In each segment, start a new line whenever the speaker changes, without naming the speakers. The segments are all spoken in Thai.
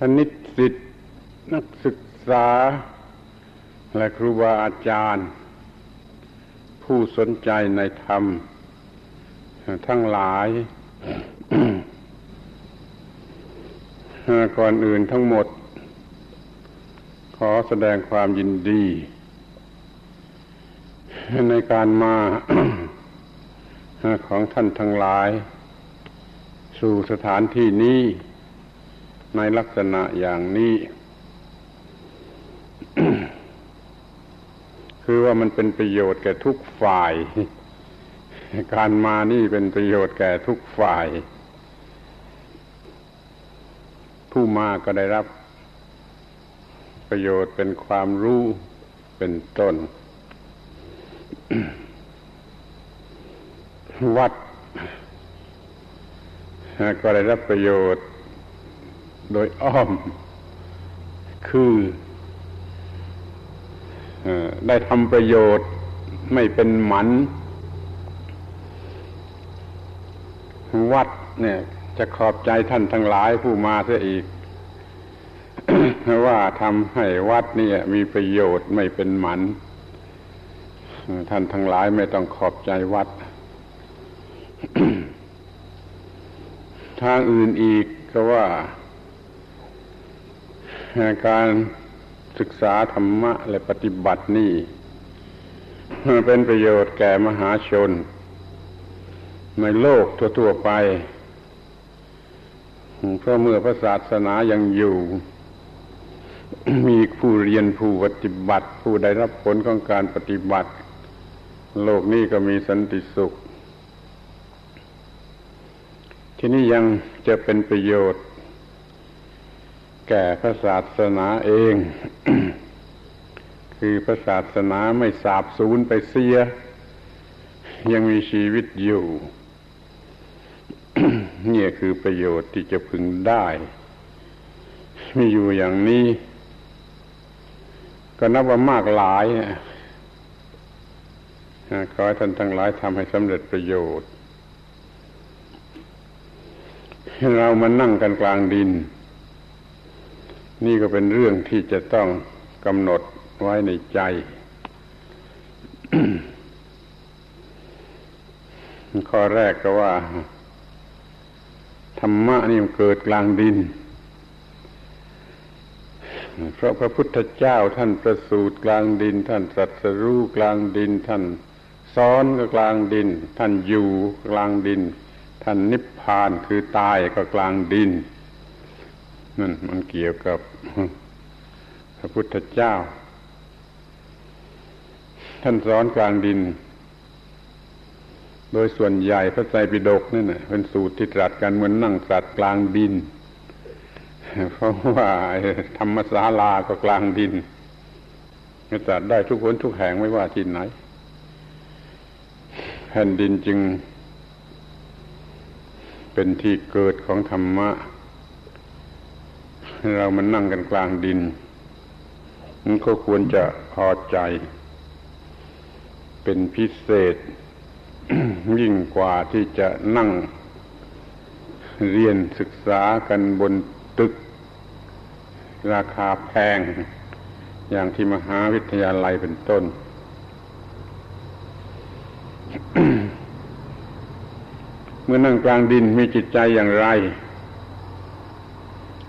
ท่านนิสิตนักศึกษา และครูบาอาจารย์ ผู้สนใจในธรรม ทั้งหลาย ก่อนอื่นทั้งหมด ขอแสดงความยินดี ในการมาของท่านทั้งหลาย สู่สถานที่นี้ ในลักษณะอย่างนี้ คือว่ามันเป็นประโยชน์แก่ทุกฝ่าย การมานี่เป็นประโยชน์แก่ทุกฝ่าย ผู้มาก็ได้รับประโยชน์เป็นความรู้เป็นต้น วัดก็ได้รับประโยชน์ โดยอ้อม คือได้ทำประโยชน์ไม่เป็นหมัน วัดเนี่ย จะขอบใจท่านทั้งหลายผู้มาเสียอีก ว่าทำให้วัดนี่มีประโยชน์ไม่เป็นหมันท่านทั้งหลายไม่ต้องขอบใจวัด ทางอื่นอีกก็ว่า การศึกษาธรรมะและปฏิบัตินี่เป็นประโยชน์แก่มหาชน ในโลกทั่วๆไปเพราะเมื่อพระศาสนายังอยู่ มีผู้เรียนผู้ปฏิบัติ ผู้ได้รับผลของการปฏิบัติ โลกนี้ก็มีสันติสุข ที่นี่ยังจะเป็นประโยชน์ แก่พระศาสนาเอง คือพระศาสนาไม่สาบสูญไปเสีย ยังมีชีวิตอยู่นี่คือประโยชน์ที่จะพึงได้ มีอยู่อย่างนี้ ก็นับว่ามากหลายขอให้ท่านทั้งหลายทำให้สำเร็จประโยชน์ เรามานั่งกันกลางดิน นี่ก็เป็นเรื่องที่จะต้องกำหนดไว้ในใจ ข้อแรกก็ว่า ธรรมะนี่มันเกิดกลางดิน เพราะพระพุทธเจ้าท่านประสูติกลางดิน ท่านสัตสรู้กลางดิน ท่านสอนก็กลางดิน ท่านอยู่กลางดิน ท่านนิพพานคือตายก็กลางดิน นั่นมันเกี่ยวกับพระพุทธเจ้า ท่านสอนกลางดิน โดยส่วนใหญ่พระไตรปิฎกนั่นเป็นสูตรที่ตรัสกันเหมือนนั่งตรัสกลางดิน เพราะว่าธรรมศาลาก็กลางดินตรัสได้ทุกคนทุกแห่งไม่ว่าที่ไหน แผ่นดินจึงเป็นที่เกิดของธรรมะ เรามันนั่งกันกลางดินมันก็ควรจะพอใจ เป็นพิเศษ ยิ่งกว่าที่จะนั่ง เรียนศึกษากันบนตึก ราคาแพง อย่างที่มหาวิทยาลัยเป็นต้นเมื่อนั่งกลางดินมีจิตใจอย่างไร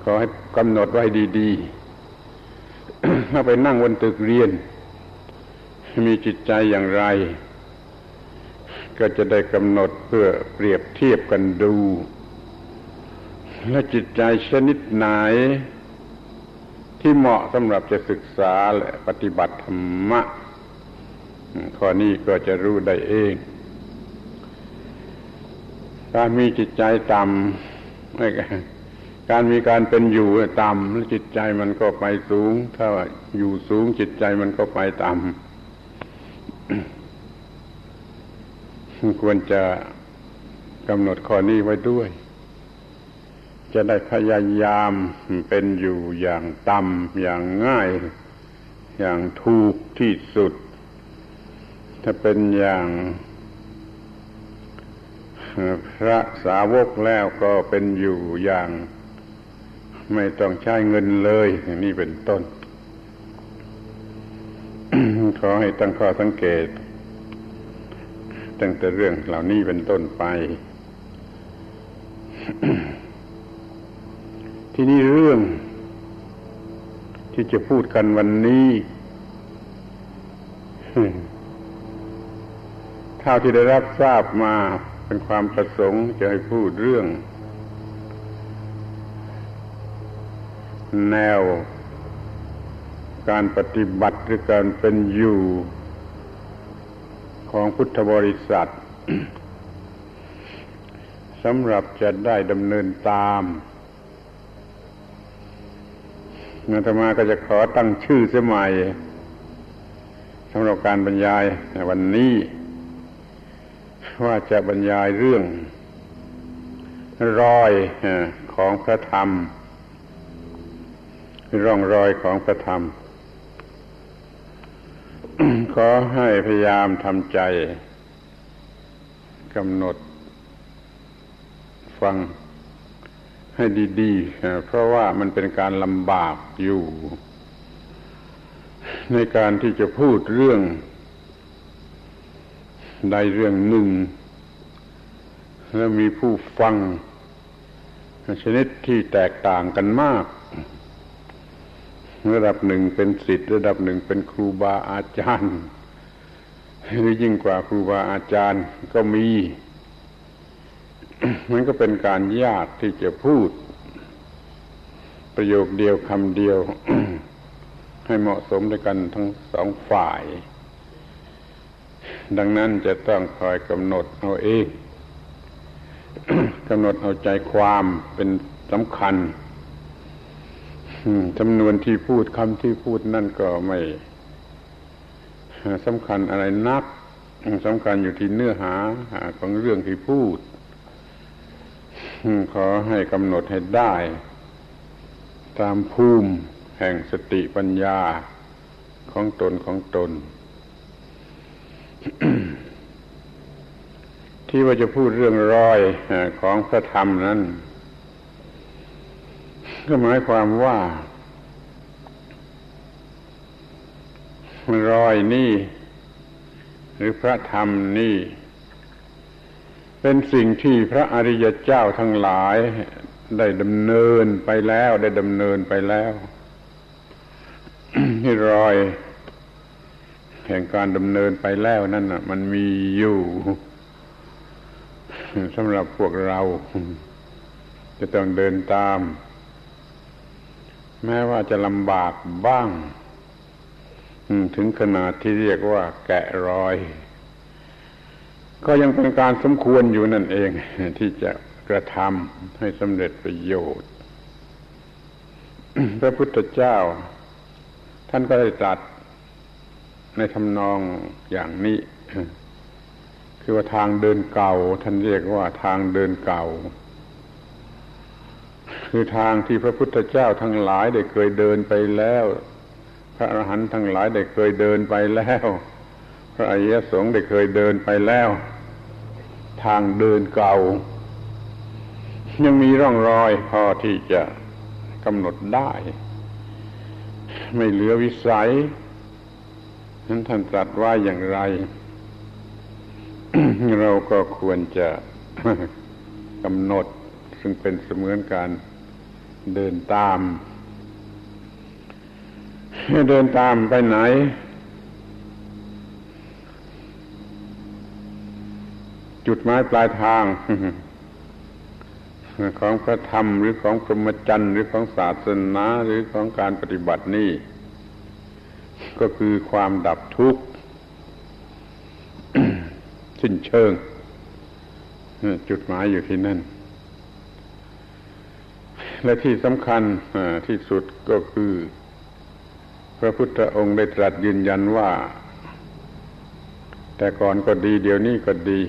ขอให้กำหนดไว้ดีๆถ้าไปนั่งบนตึกเรียน มีจิตใจอย่างไร ก็จะได้กำหนดเพื่อเปรียบเทียบกันดู และจิตใจชนิดไหน ที่เหมาะสำหรับจะศึกษาและปฏิบัติธรรมะข้อนี้ก็จะรู้ได้เองกามีจิตใจต่ำไม่ การมีการเป็นอยู่ต่ำแล้วจิตใจมันก็ไปสูง ถ้าอยู่สูงจิตใจมันก็ไปต่ำควรจะกำหนดข้อนี้ไว้ด้วย จะได้พยายามเป็นอยู่อย่างต่ำอย่างง่าย อย่างถูกที่สุด ถ้าเป็นอย่างพระสาวกแล้วก็เป็นอยู่อย่าง ไม่ต้องใช้เงินเลยนี่เป็นต้น ขอให้ตั้งข้อสังเกต ตั้งแต่เรื่องเหล่านี้เป็นต้นไป ที่นี่เรื่อง ที่จะพูดกันวันนี้เท่าที่ได้รับทราบมาเป็นความประสงค์จะให้พูดเรื่อง แนว การปฏิบัติหรือการเป็นอยู่ของพุทธบริษัทสำหรับจะได้ดำเนินตามอาตมาก็จะขอตั้งชื่อเสียใหม่สำหรับการบรรยายในวันนี้ ว่าจะบรรยายเรื่องรอยของพระธรรม ร่องรอยของพระธรรม ขอให้พยายามทำใจกำหนด ฟังให้ดีๆ เพราะว่ามันเป็นการลำบากอยู่ ในการที่จะพูดเรื่อง ใดเรื่องหนึ่ง แล้วมีผู้ฟังชนิดที่แตกต่างกันมาก ระดับหนึ่งเป็นสิทธิ์ระดับหนึ่งเป็นครูบาอาจารย์หรือยิ่งกว่าครูบาอาจารย์ก็มี มันก็เป็นการยากที่จะพูด ประโยคเดียวคำเดียว ให้เหมาะสมด้วยกันทั้งสองฝ่าย ดังนั้นจะต้องคอยกำหนดเอาเองกำหนดเอาใจความเป็นสำคัญ จำนวนที่พูดคำที่พูดนั่นก็ไม่สำคัญอะไรนักสำคัญอยู่ที่เนื้อหาของเรื่องที่พูดขอให้กำหนดให้ได้ ตามภูมิแห่งสติปัญญาของตนของตน ที่ว่าจะพูดเรื่องรอยของพระธรรมนั้น ก็หมายความว่ารอยนี่หรือพระธรรมนี่ เป็นสิ่งที่พระอริยเจ้าทั้งหลายได้ดำเนินไปแล้ว ได้ดำเนินไปแล้วที่รอย แห่งการดำเนินไปแล้วนั่นน่ะ มันมีอยู่สำหรับพวกเรา จะต้องเดินตาม แม้ว่าจะลำบากบ้าง ถึงขนาดที่เรียกว่า แกะรอย ก็ยังเป็นการสมควรอยู่นั่นเอง ที่จะกระทำให้สำเร็จประโยชน์ พระพุทธเจ้า ท่านก็ได้ตรัสในทำนองอย่างนี้ คือว่าทางเดินเก่า ท่านเรียกว่าทางเดินเก่า คือทางที่พระพุทธเจ้าทั้งหลายได้เคยเดินไปแล้ว พระอรหันต์ทั้งหลายได้เคยเดินไปแล้ว พระอริยสงฆ์ได้เคยเดินไปแล้ว ทางเดินเก่า ยังมีร่องรอยพอที่จะกำหนดได้ ไม่เหลือวิสัยนั้นท่านตรัสว่าอย่างไร เราก็ควรจะกำหนดซึ่งเป็นเสมือนการ เดินตาม เดินตามไปไหน จุดหมายปลายทางของพระธรรมหรือของพรหมจรรย์หรือของศาสนาหรือของการปฏิบัตินี่ ก็คือความดับทุกข์สิ้นเชิง จุดหมายอยู่ที่นั่น และที่สำคัญที่สุดก็คือ พระพุทธองค์ได้ตรัสยืนยันว่า แต่ก่อนก็ดีเดี๋ยวนี้ก็ดี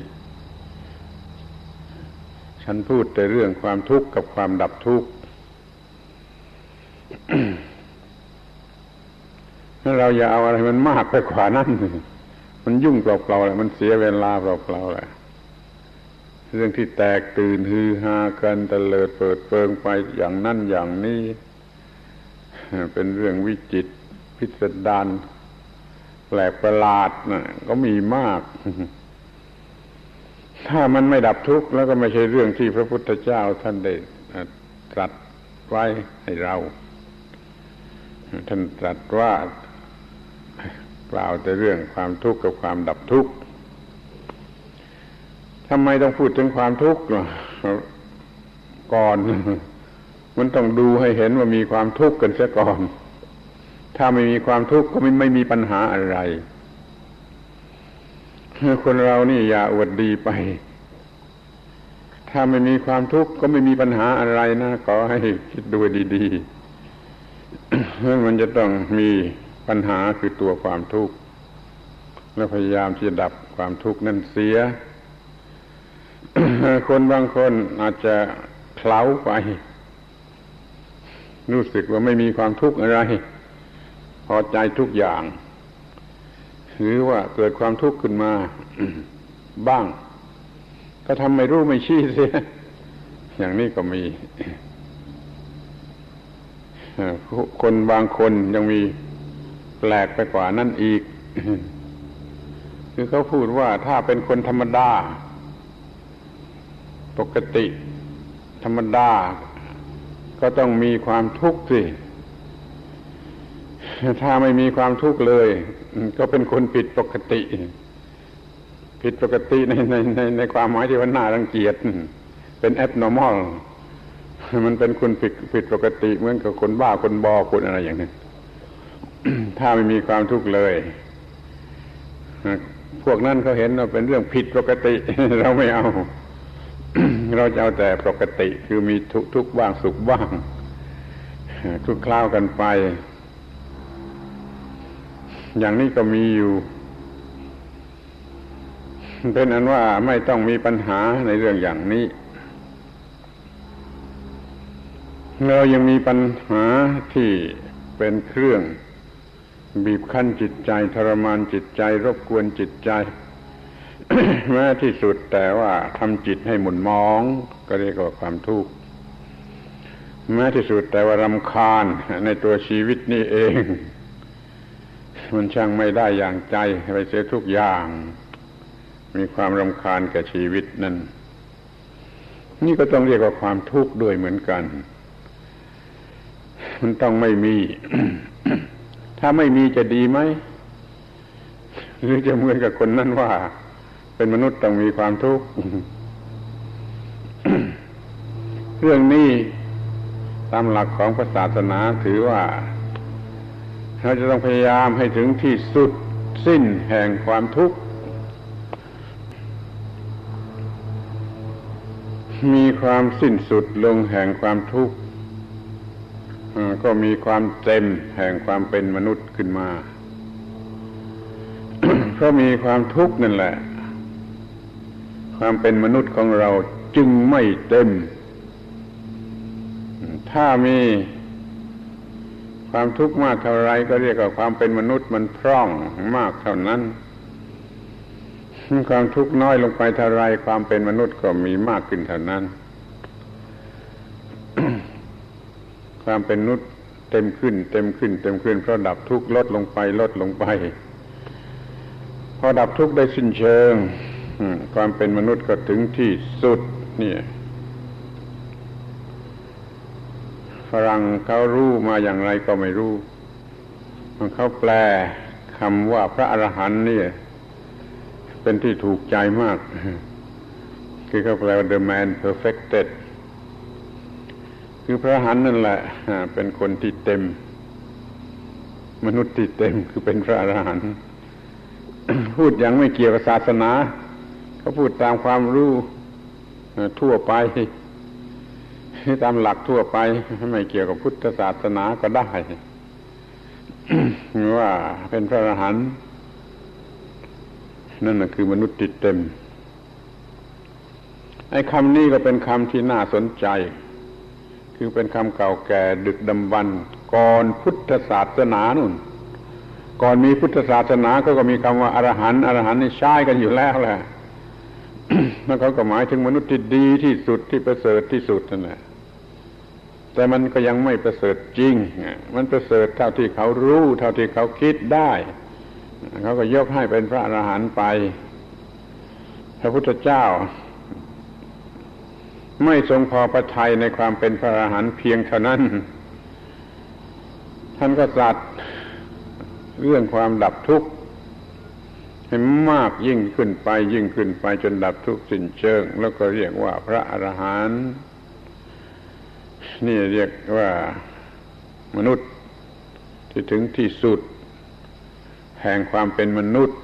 ฉันพูดแต่เรื่องความทุกข์กับความดับทุกข์ถ้าเราอย่าเอาอะไรมันมากไปกว่านั้น มันยุ่งเปล่าๆแหละมันเสียเวลาเปล่าๆแหละ เรื่องที่แตกตื่นฮือฮากันตะเลิดเปิดเปิงไปอย่างนั่นอย่างนี้เป็นเรื่องวิจิตพิสดารแปลกประหลาดนะก็มีมาก ถ้ามันไม่ดับทุกข์แล้วก็ไม่ใช่เรื่องที่พระพุทธเจ้าท่านได้ตรัสไว้ให้เรา ท่านตรัสว่ากล่าวแต่เรื่องความทุกข์กับความดับทุกข์ ทำไมต้องพูดถึงความทุกข์ก่อน มันต้องดูให้เห็นว่ามีความทุกข์กันเสียก่อน ถ้าไม่มีความทุกข์ก็ไม่ไม่มีปัญหาอะไร คนเรานี่อย่าอวดดีไป ถ้าไม่มีความทุกข์ก็ไม่มีปัญหาอะไรนะขอให้คิดดูดีๆมันจะต้องมีปัญหาคือตัวความทุกข์แล้วพยายามที่จะดับความทุกข์นั่นเสีย คนบางคนอาจจะเคล้าไป รู้สึกว่าไม่มีความทุกข์อะไร พอใจทุกอย่าง หรือว่าเกิดความทุกข์ขึ้นมาบ้าง ก็ทำไม่รู้ไม่ชี้เสียอย่างนี้ก็มีคนบางคนยังมีแปลกไปกว่านั่นอีก คือเขาพูดว่าถ้าเป็นคนธรรมดา ปกติ ธรรมดา ก็ต้องมีความทุกข์สิ ถ้าไม่มีความทุกข์เลย ก็เป็นคนผิดปกติ ผิดปกติในในในในความหมายที่ว่าน่ารังเกียจเป็น abnormal มันเป็นคนผิดผิดปกติเหมือนกับคนบ้าคนบอคนอะไรอย่างนี้ถ้าไม่มีความทุกข์เลยพวกนั้นเขาเห็นว่าเป็นเรื่องผิดปกติ เราไม่เอา เราจะเอาแต่ปกติคือมีทุกทุกบ้างสุขบ้าง ทุกคราวกันไป อย่างนี้ก็มีอยู่ เป็นอันว่าไม่ต้องมีปัญหาในเรื่องอย่างนี้ เรายังมีปัญหาที่เป็นเครื่อง บีบคั้นจิตใจทรมานจิตใจ รบกวนจิตใจ แม้ที่สุดแต่ว่าทำจิตให้หมุนมอง ก็เรียกว่าความทุกข์แม้ที่สุดแต่ว่ารำคาญในตัวชีวิตนี่เอง มันช่างไม่ได้อย่างใจไปเสียทุกอย่าง มีความรำคาญกับชีวิตนั่นนี่ก็ต้องเรียกว่าความทุกข์ด้วยเหมือนกัน มันต้องไม่มี ถ้าไม่มีจะดีไหมหรือจะเหมือนกับคนนั้นว่า เป็นมนุษย์ต้องมีความทุกข์ เรื่องนี้ตามหลักของศาสนาถือว่า เราจะต้องพยายามให้ถึงที่สุดสิ้นแห่งความทุกข์ มีความสิ้นสุดลงแห่งความทุกข์ก็มีความเต็มแห่งความเป็นมนุษย์ขึ้นมา เพราะมีความทุกข์นั่นแหละ ความเป็นมนุษย์ของเราจึงไม่เต็ม ถ้ามีความทุกข์มากเท่าไรก็เรียกว่าความเป็นมนุษย์มันพร่องมากเท่านั้น ความทุกข์น้อยลงไปเท่าไรความเป็นมนุษย์ก็มีมากขึ้นเท่านั้น ความเป็นมนุษย์เต็มขึ้น เต็มขึ้น เต็มขึ้นเพราะดับทุกข์ลดลงไปลดลงไป พอดับทุกข์ได้สิ้นเชิง ความเป็นมนุษย์ก็ถึงที่สุดนี่ฝรั่งเขารู้มาอย่างไรก็ไม่รู้ มันเขาแปลคำว่าพระอรหันต์นี่เป็นที่ถูกใจมาก คือเขาแปลว่า the man perfected คือพระอรหันนั่นแหละเป็นคนที่เต็ม มนุษย์ที่เต็มคือเป็นพระอรหันต์พูดย่างไม่เกี่ยวกับศาสนา เขาพูดตามความรู้ทั่วไป ตามหลักทั่วไป ไม่เกี่ยวกับพุทธศาสนาก็ได้ว่าเป็นพระอรหันต์นั่นคือมนุษย์ติดเต็ม ไอ้คำนี้ก็เป็นคำที่น่าสนใจ คือเป็นคำเก่าแก่ดึกดำบรรก่อนพุทธศาสนานุ่น ก่อนมีพุทธศาสนาก็ก็มีคำว่าอรหันต์อรหันต์นี่ใช้กันอยู่แล้วแหละ แล้วเขาก็หมายถึงมนุษย์ที่ดีที่สุดที่ประเสริฐที่สุดนั่นแหละแต่มันก็ยังไม่ประเสริฐจริง มันประเสริฐเท่าที่เขารู้ เท่าที่เขาคิดได้ เขาก็ยกให้เป็นพระอรหันต์ไป พระพุทธเจ้า ไม่ทรงพอประทัยในความเป็นพระอรหันต์เพียงเท่านั้น ท่านก็สัตว์เรื่องความดับทุกข์ ให้มากยิ่งขึ้นไปยิ่งขึ้นไปจนดับทุกสิ้นเชิง แล้วก็เรียกว่าพระอรหันต์นี่เรียกว่ามนุษย์ที่ถึงที่สุด แห่งความเป็นมนุษย์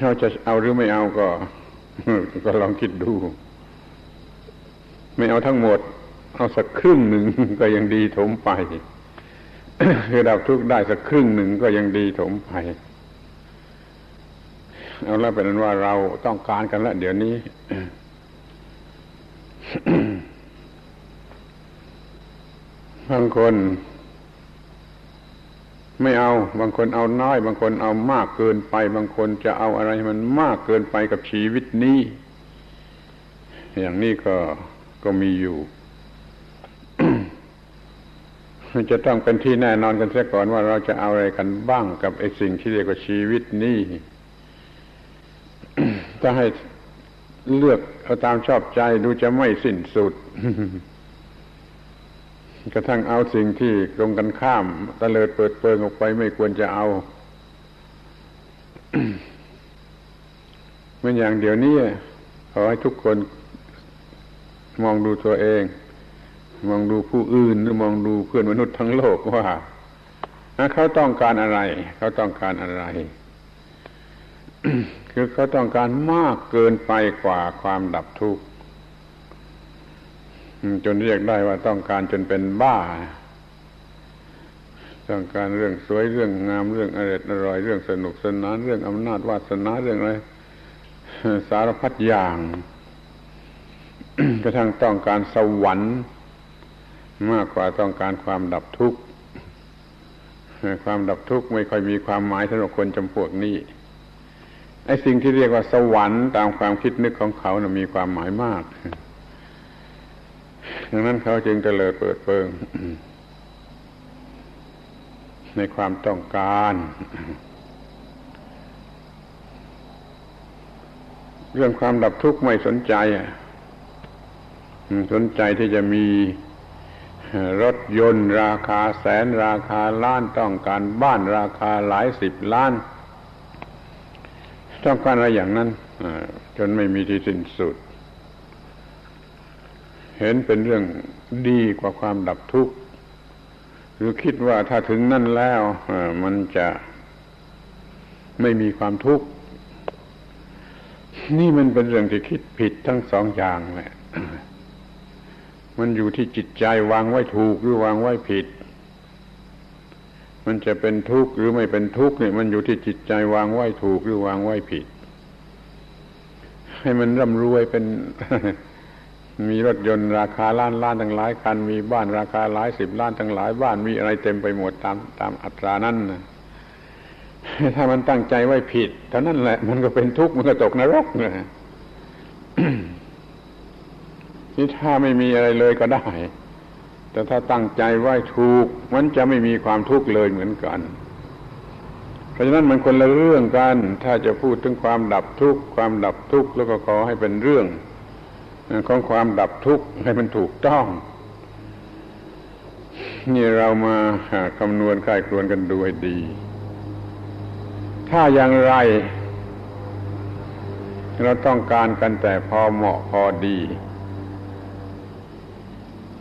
เราจะเอาหรือไม่เอาก็ ก็ลองคิดดู ไม่เอาทั้งหมด เอาสักครึ่งหนึ่งก็ยังดีถมไป คือดับทุกข์ได้สักครึ่งหนึ่งก็ยังดีถมไปเอาแล้วเป็นนั้นว่าเราต้องการกันแล้วเดี๋ยวนี้บางคน ไม่เอา บางคนเอาน้อย บางคนเอามากเกินไป บางคนจะเอาอะไรมันมากเกินไปกับชีวิตนี้ อย่างนี้ก็ก็มีอยู่ มันจะต้องเป็นที่แน่นอนกันเสียก่อนว่าเราจะเอาอะไรกันบ้างกับไอ้สิ่งที่เรียกว่าชีวิตนี้ถ้าให้เลือกเอาตามชอบใจดูจะไม่สิ้นสุดกระทั่งเอาสิ่งที่ตรงกันข้ามตะเลิดเปิดเปิงออกไปไม่ควรจะเอาเมื่ออย่างเดี๋ยวนี้ขอให้ทุกคนมองดูตัวเอง มองดูผู้อื่นหรือมองดูเพื่อนมนุษย์ทั้งโลกว่าเขาต้องการอะไร เขาต้องการอะไร คือเขาต้องการมากเกินไปกว่าความดับทุกข์จนเรียกได้ว่าต้องการจนเป็นบ้า ต้องการเรื่องสวยเรื่องงามเรื่องอร่อยอร่อยเรื่องสนุกสนานเรื่องอำนาจวาสนาเรื่องอะไรสารพัดอย่างกระทั่งต้องการสวรรค์ มากกว่าต้องการความดับทุกข์ความดับทุกข์ไม่ค่อยมีความหมายสำหรับคนจำพวกนี้ไอ้สิ่งที่เรียกว่าสวรรค์ตามความคิดนึกของเขานะมีความหมายมาก ดังนั้นเขาจึงเตลิดเปิดเปิง ในความต้องการ เรื่องความดับทุกข์ไม่สนใจสนใจที่จะมี รถยนต์ราคาแสนราคาล้านต้องการบ้านราคาหลายสิบล้าน ต้องการอะไรอย่างนั้นจนไม่มีที่สิ้นสุด เห็นเป็นเรื่องดีกว่าความดับทุกข์หรือคิดว่าถ้าถึงนั่นแล้วมันจะไม่มีความทุกข์นี่มันเป็นเรื่องที่คิดผิดทั้งสองอย่างแหละ มันอยู่ที่จิตใจวางไว้ถูกหรือวางไว้ผิด มันจะเป็นทุกข์หรือไม่เป็นทุกข์เนี่ยมันอยู่ที่จิตใจวางไว้ถูกหรือวางไว้ผิด ให้มันร่ำรวยเป็นมีรถยนต์ราคาล้านล้านทั้งหลายคันมีบ้านราคาหลายสิบล้านทั้งหลายบ้านมีอะไรเต็มไปหมดตามตามอัตรานั้นนะถ้ามันตั้งใจไว้ผิดเท่านั้นแหละ มันก็เป็นทุกข์มันก็ตกนรกนะ นี่ถ้าไม่มีอะไรเลยก็ได้ แต่ถ้าตั้งใจไว้ถูก มันจะไม่มีความทุกข์เลยเหมือนกัน เพราะฉะนั้นมันคนละเรื่องกัน ถ้าจะพูดถึงความดับทุกข์ความดับทุกข์แล้วก็ขอให้เป็นเรื่องของความดับทุกข์ให้มันถูกต้อง นี่เรามาคำนวณค่ายครวนกันดูให้ดี ถ้าอย่างไร เราต้องการกันแต่พอเหมาะพอดี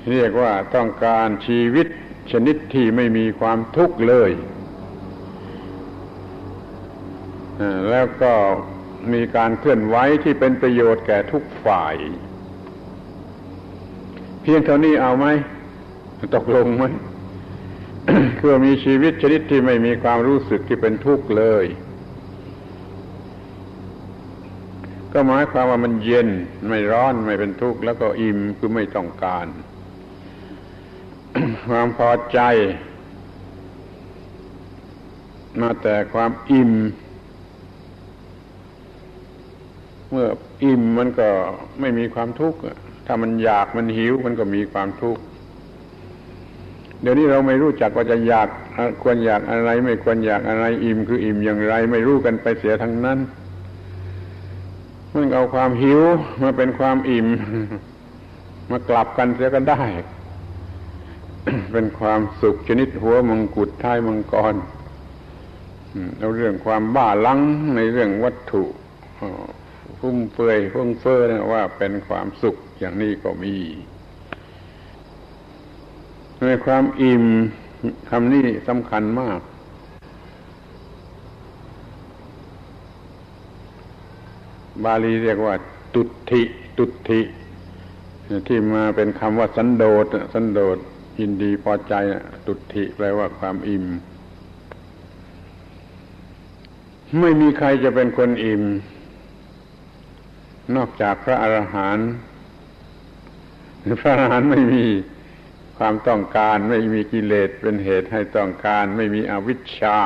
เรียกว่าต้องการชีวิตชนิดที่ไม่มีความทุกข์เลย แล้วก็มีการเคลื่อนไหวที่เป็นประโยชน์แก่ทุกฝ่าย เพียงเท่านี้เอาไหมตกลงไหมคือมีชีวิตชนิดที่ไม่มีความรู้สึกที่เป็นทุกข์เลย ก็หมายความว่ามันเย็นไม่ร้อนไม่เป็นทุกข์แล้วก็อิ่มคือไม่ต้องการ ความพอใจ มาแต่ความอิ่ม เมื่ออิ่มมันก็ไม่มีความทุกข์ถ้ามันอยากมันหิวมันก็มีความทุกข์เดี๋ยวนี้เราไม่รู้จักว่าจะอยากควรอยากอะไร ไม่ควรอยากอะไรอิ่มคืออิ่มอย่างไร ไม่รู้กันไปเสียทั้งนั้นมันเอาความหิวมาเป็นความอิ่ม มากลับกันเสียก็ได้ เป็นความสุขชนิดหัวมังกุฎท้ายมังกรเอาเรื่องความบ้าลังในเรื่องวัตถุฟุ่มเฟือยฟุ่งเฟ้อนะว่าเป็นความสุขอย่างนี้ก็มี ในความอิ่มคำนี้สำคัญมาก บาลีเรียกว่า ตุติตุติที่มาเป็นคำว่าสันโดษสันโดษ ยินดีพอใจตุติแปลว่าความอิ่ม ไม่มีใครจะเป็นคนอิ่ม นอกจากพระอรหันต์พระอรหันต์ไม่มีความต้องการไม่มีกิเลสเป็นเหตุให้ต้องการ ไม่มีอวิชชา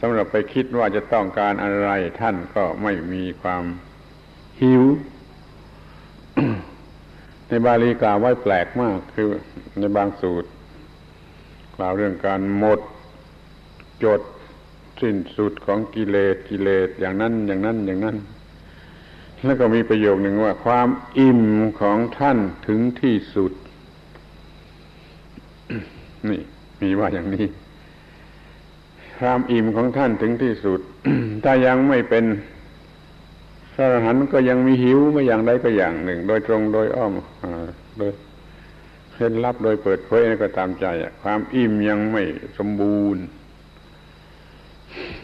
สำหรับไปคิดว่าจะต้องการอะไร ท่านก็ไม่มีความหิว ในบาลีกล่าวไว้แปลกมากคือในบางสูตร กล่าวเรื่องการหมด จดสิ้นสุดของกิเลสกิเลสอย่างนั้นอย่างนั้นอย่างนั้น แล้วก็มีประโยคหนึ่งว่า ความอิ่มของท่านถึงที่สุด นี่ มีว่าอย่างนี้ความอิ่มของท่านถึงที่สุด ถ้ายังไม่เป็น พระอรหันต์ก็ยังมีหิวไม่อย่างใดก็อย่างหนึ่ง โดยตรงโดยอ้อมโดยเห็นลับโดยเปิดเผยก็ตามใจความอิ่มยังไม่สมบูรณ์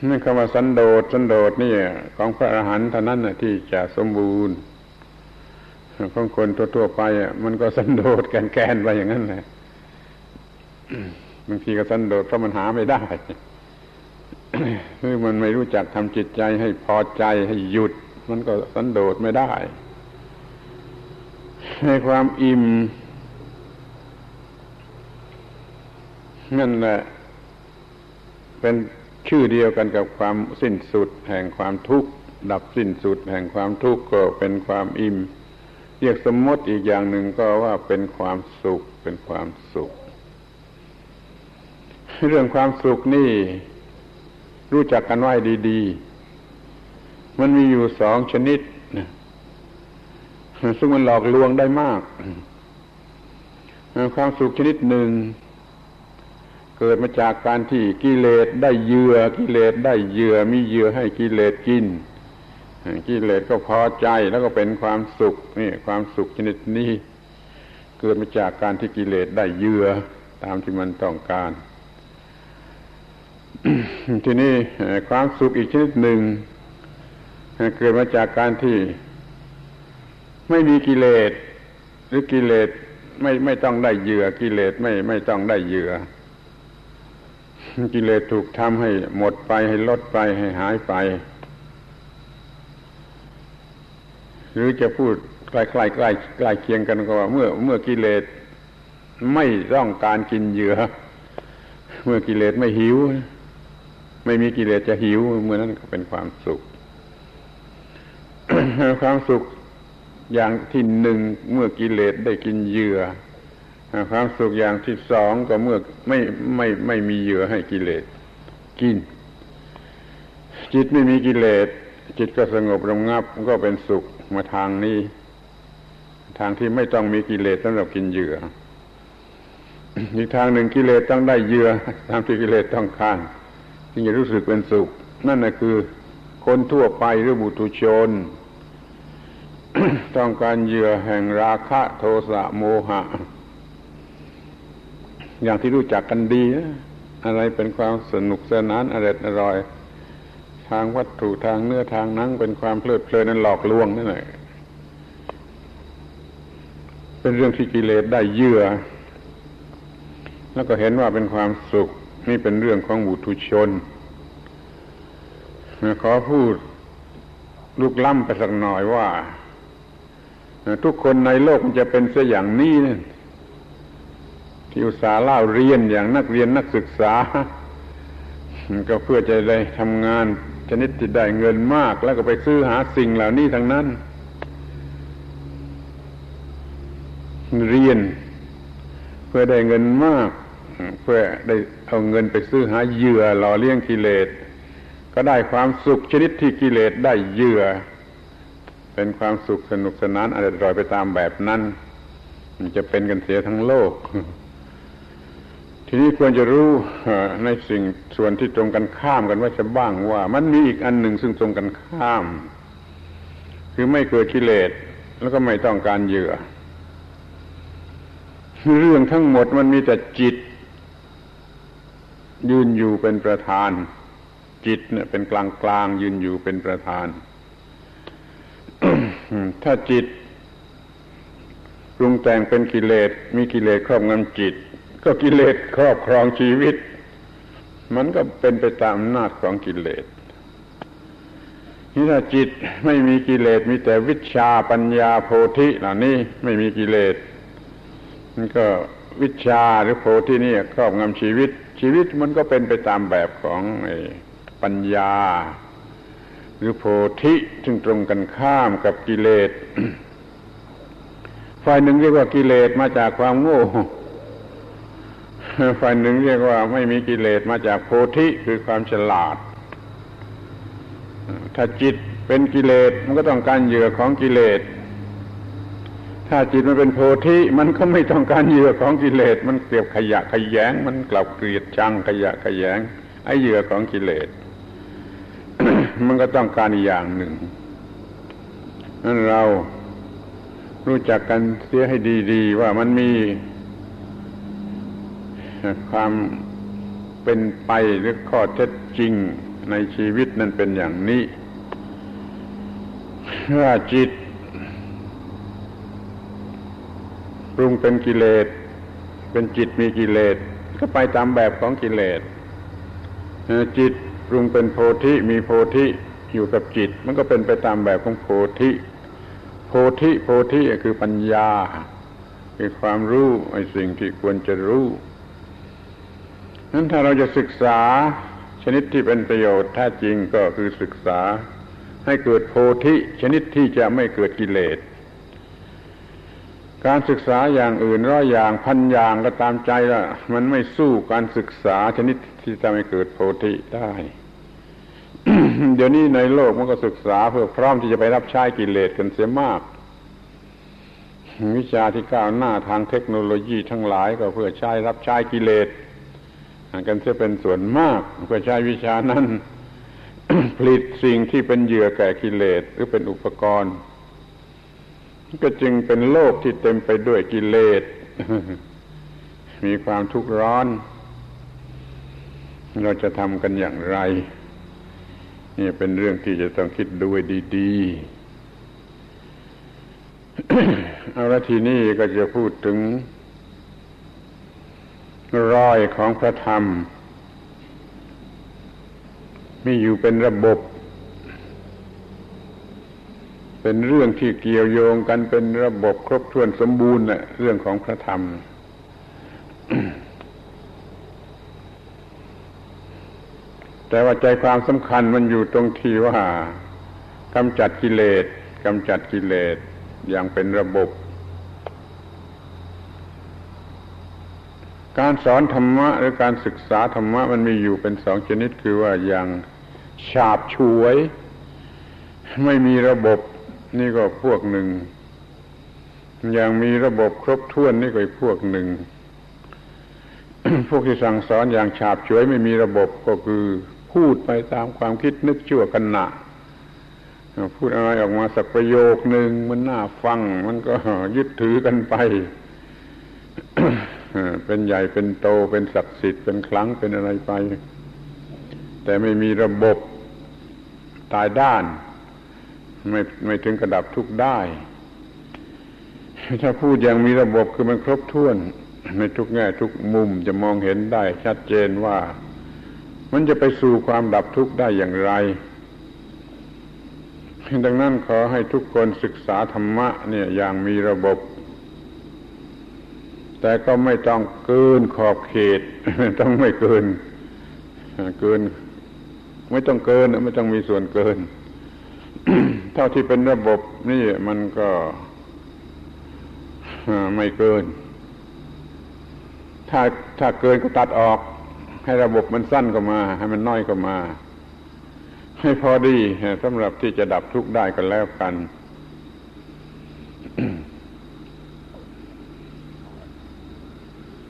นั่นคำว่าสันโดษสันโดษนี่ของพระอรหันต์เท่านั้นนะที่จะสมบูรณ์ของคนทั่วๆไปมันก็สันโดษแกนๆไปอย่างนั้นแหละบางทีก็สันโดษเพราะมันหาไม่ได้คือมันไม่รู้จักทำจิตใจให้พอใจให้หยุด มันก็สันโดษไม่ได้ให้ความอิ่มนั่นแหละเป็นชื่อเดียวกันกับความสิ้นสุดแห่งความทุกข์ ดับสิ้นสุดแห่งความทุกข์ก็เป็นความอิ่มเรียกสมมติอีกอย่างหนึ่งก็ว่าเป็นความสุขเป็นความสุข เรื่องความสุขนี่รู้จักกันไว้ดี ๆ มันมีอยู่สองชนิดซึ่งมันหลอกลวงได้มาก ความสุขชนิดหนึ่ง เกิดมาจากการที่กิเลสได้เหยื่อกิเลสได้เหยื่อมีเหยื่อให้กิเลสกินกิเลสก็พอใจแล้วก็เป็นความสุขนี่ความสุขชนิดนี้ เกิดมาจากการที่กิเลสได้เหยื่อตามที่มันต้องการ ทีนี้ความสุขอีกชนิดหนึ่ง เกิดมาจากการที่ไม่มีกิเลสหรือกิเลสไม่ไม่ต้องได้เหยื่อกิเลสไม่ไม่ต้องได้เหยื่อ กิเลสถูกทำให้หมดไปให้ลดไปให้หายไป หรือจะพูดใกล้ๆใกล้ใกล้เคียงกันก็ว่า เมื่อเมื่อกิเลสไม่ต้องการกินเหยื่อ เมื่อกิเลสไม่หิว ไม่มีกิเลสจะหิว เมื่อนั้นก็เป็นความสุข ความสุขอย่างที่หนึ่งเมื่อกิเลสได้กินเหยื่อ ความสุขอย่างที่สองก็เมื่อไม่ไม่ไม่มีเหยื่อให้กิเลสกิน จิตไม่มีกิเลสจิตก็สงบระงับก็เป็นสุขมาทางนี้ ทางที่ไม่ต้องมีกิเลสสำหรับกินเหยื่ออีกทางหนึ่งกิเลสต้องได้เหยื่อตามที่กิเลสต้องการจึงจะรู้สึกเป็นสุข นั่นนะคือคนทั่วไปหรือบุตุชน ต้องการเหยื่อแห่งราคะโทสะโมหะ อย่างที่รู้จักกันดีอะไรเป็นความสนุกสนานอร่อยอร่อย ทางวัตถุทางเนื้อทางนังเป็นความเพลิดเพลินนั้นหลอกลวงนั่นแหละเป็นเรื่องที่กิเลสได้เยื่อ แล้วก็เห็นว่าเป็นความสุข นี่เป็นเรื่องของบุตุชนขอพูดลูกล่ำไปสักหน่อยว่า ทุกคนในโลกมันจะเป็นเสียอย่างนี้นั่นที่อุตสาห์เล่าเรียนอย่างนักเรียนนักศึกษา ก็เพื่อจะได้ทำงานชนิดที่ได้เงินมาก แล้วก็ไปซื้อหาสิ่งเหล่านี้ทั้งนั้น เรียน เพื่อได้เงินมาก เพื่อได้เอาเงินไปซื้อหาเหยื่อหล่อเลี้ยงกิเลสก็ได้ความสุขชนิดที่กิเลสได้เหยื่อ เป็นความสุขสนุกสนานอะไรรอยไปตามแบบนั้นมันจะเป็นกันเสียทั้งโลก ทีนี้ควรจะรู้ในสิ่งส่วนที่ตรงกันข้ามกันว่าจะบ้างว่า มันมีอีกอันหนึ่งซึ่งตรงกันข้าม คือไม่เกิดกิเลสแล้วก็ไม่ต้องการเหยื่อ เรื่องทั้งหมดมันมีแต่จิต ยืนอยู่เป็นประธาน จิตเนี่ยเป็นกลางกลางยืนอยู่เป็นประธาน ถ้าจิตปรุงแต่งเป็นกิเลสมีกิเลสครอบงำจิต ก็กิเลสครอบครองชีวิต มันก็เป็นไปตามอำนาจของกิเลสนี่ถ้าจิตไม่มีกิเลสมีแต่วิชาปัญญาโพธิเหล่านี้ไม่มีกิเลสมันก็วิชาหรือโพธินี่ครอบงำชีวิต ชีวิตมันก็เป็นไปตามแบบของปัญญา รือโพธิซึ่งตรงกันข้ามกับกิเลสฝ่ายหนึ่งเรียกว่ากิเลสมาจากความโง่ฝ่ายหนึ่งเรียกว่าไม่มีกิเลสมาจากโพธิคือความฉลาด ถ้าจิตเป็นกิเลสมันก็ต้องการเหยื่อของกิเลส ถ้าจิตมันเป็นโพธิมันก็ไม่ต้องการเหยื่อของกิเลส มันเกลียบขยะขยงมันกลับเกลียดจังขยะขยงไอ้เหยื่อของกิเลส มันก็ต้องการอีกอย่างหนึ่งนั้นเรารู้จักกันเสียให้ดี ๆ ว่ามันมีความเป็นไปหรือข้อเท็จจริงในชีวิตนั้นเป็นอย่างนี้ว่าจิตปรุงเป็นกิเลส เป็นจิตมีกิเลส ก็ไปตามแบบของกิเลสจิต รุงเป็นโพธิมีโพธิอยู่กับจิต มันก็เป็นไปตามแบบของโพธิ โพธิโพธิคือปัญญา คือความรู้ไอ้สิ่งที่ควรจะรู้นั้นถ้าเราจะศึกษาชนิดที่เป็นประโยชน์แท้จริงก็คือศึกษาให้เกิดโพธิชนิดที่จะไม่เกิดกิเลส การศึกษาอย่างอื่นร้อยอย่างพันอย่างก็ตามใจละมันไม่สู้การศึกษาชนิดที่จะไม่เกิดโพธิได้ เดี๋ยวนี้ในโลกมันก็ศึกษาเพื่อพร้อมที่จะไปรับใช้กิเลสกันเสียมาก วิชาที่ก้าวหน้าทางเทคโนโลยีทั้งหลายก็เพื่อใช้รับใช้กิเลสกันเสียเป็นส่วนมาก เพื่อใช้วิชานั้นผลิตสิ่งที่เป็นเหยื่อแก่กิเลสหรือเป็นอุปกรณ์ ก็จึงเป็นโลกที่เต็มไปด้วยกิเลส มีความทุกข์ร้อน เราจะทำกันอย่างไร นี่เป็นเรื่องที่จะต้องคิดด้วยดีๆ เอาละทีนี้ก็จะพูดถึง รอยของพระธรรม มีอยู่เป็นระบบ เป็นเรื่องที่เกี่ยวโยงกันเป็นระบบครบถ้วนสมบูรณ์นะเรื่องของพระธรรม แต่ว่าใจความสำคัญมันอยู่ตรงที่ว่ากำจัดกิเลสกำจัดกิเลสอย่างเป็นระบบ การสอนธรรมะหรือการศึกษาธรรมะมันมีอยู่เป็นสองชนิดคือว่าอย่างฉาบฉวย ไม่มีระบบนี่ก็พวกหนึ่ง อย่างมีระบบครบถ้วนนี่ก็อีกพวกหนึ่งพวกที่สั่งสอนอย่างฉาบฉวยไม่มีระบบก็คือ พูดไปตามความคิดนึกชั่วกันหนะพูดอะไรออกมาสักประโยคหนึ่งมันน่าฟัง มันก็ยึดถือกันไป เป็นใหญ่เป็นโตเป็นศักดิ์สิทธิ์เป็นครั้งเป็นอะไรไป แต่ไม่มีระบบตายด้าน ไม่ไม่ถึงกระดับทุกได้ ถ้าพูดอย่างมีระบบคือมันครบถ้วน ในทุกแง่ทุกมุมจะมองเห็นได้ชัดเจนว่า มันจะไปสู่ความดับทุกข์ได้อย่างไร ดังนั้นขอให้ทุกคนศึกษาธรรมะเนี่ยอย่างมีระบบ แต่ก็ไม่ต้องเกินขอบเขต ต้องไม่เกิน เกิน ไม่ต้องเกิน ไม่ต้องมีส่วนเกิน เท่าที่เป็นระบบนี่มันก็ไม่เกิน ถ้าถ้าเกินก็ตัดออก ให้ระบบมันสั้นก็มา ให้มันน้อยก็มา ให้พอดีสำหรับที่จะดับทุกข์ได้กันแล้วกัน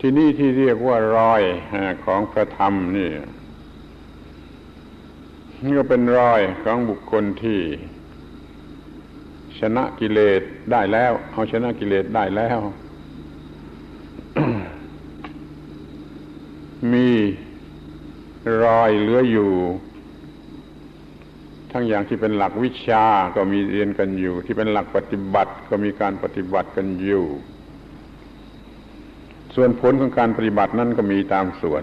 ที่นี่ที่เรียกว่ารอยของพระธรรมนี่นี่ก็เป็นรอยของบุคคลที่ ชนะกิเลสได้แล้ว เอาชนะกิเลสได้แล้ว มีรอยเหลืออยู่ ทั้งอย่างที่เป็นหลักวิชาก็มีเรียนกันอยู่ ที่เป็นหลักปฏิบัติก็มีการปฏิบัติกันอยู่ ส่วนผลของการปฏิบัตินั่นก็มีตามส่วน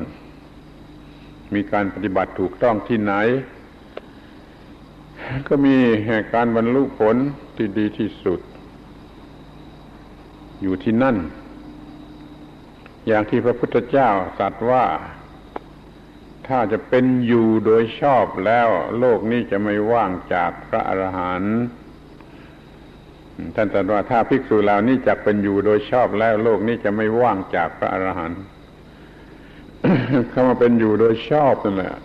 มีการปฏิบัติถูกต้องที่ไหน ก็มีการบรรลุผลที่ดีที่สุด อยู่ที่นั่น อย่างที่พระพุทธเจ้าตรัสว่า ถ้าจะเป็นอยู่โดยชอบแล้ว โลกนี้จะไม่ว่างจากพระอรหันต์ท่านตรัสว่าถ้าภิกษุเหล่านี้จะเป็นอยู่โดยชอบแล้ว โลกนี้จะไม่ว่างจากพระอรหันต์คำว่าเป็นอยู่โดยชอบนั่นแหละ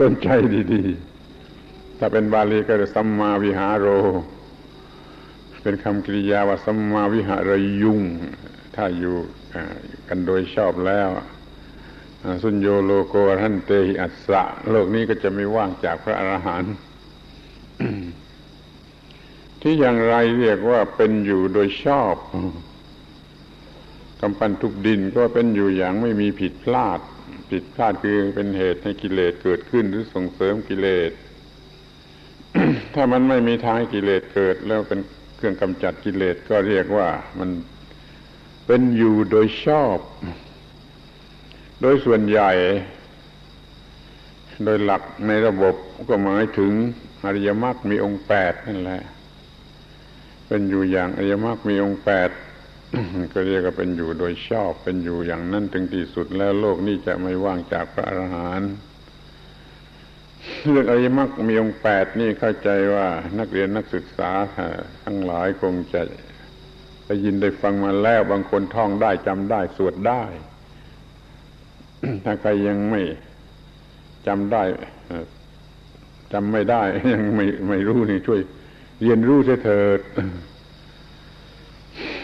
สนใจดี ๆ ถ้าเป็นบาลีก็จะสัมมาวิหารโร เป็นคำกริยาว่าสัมมาวิหารยุง ถ้าอยู่กันโดยชอบแล้วสุญโยโลโกรันเตหิอัสสะ โลกนี้ก็จะไม่ว่างจากพระอรหันต์ที่อย่างไรเรียกว่าเป็นอยู่โดยชอบกำปั้นทุกดินก็เป็นอยู่อย่างไม่มีผิดพลาด ผิดพลาดคือเป็นเหตุให้กิเลสเกิดขึ้นหรือส่งเสริมกิเลส ถ้ามันไม่มีทางให้กิเลสเกิดแล้วเป็น เครื่องกำจัดกิเลสก็เรียกว่ามันเป็นอยู่โดยชอบ โดยส่วนใหญ่ โดยหลักในระบบก็หมายถึงอริยมรรคมีองค์แปดนั่นแหละ เป็นอยู่อย่างอริยมรรคมีองค์แปดก็เรียกว่าเป็นอยู่โดยชอบ เป็นอยู่อย่างนั้นถึงที่สุดแล้วโลกนี้จะไม่ว่างจากพระอรหันต์ เรื่องอริยมรรคมีองค์แปดนี่เข้าใจว่านักเรียนนักศึกษาทั้งหลายคงจะได้ยินได้ฟังมาแล้วบางคนท่องได้จำได้สวดได้ ถ้าใครยังไม่จำได้จำไม่ได้ ยังไม่ไม่รู้นี่ช่วย เรียนรู้เถิด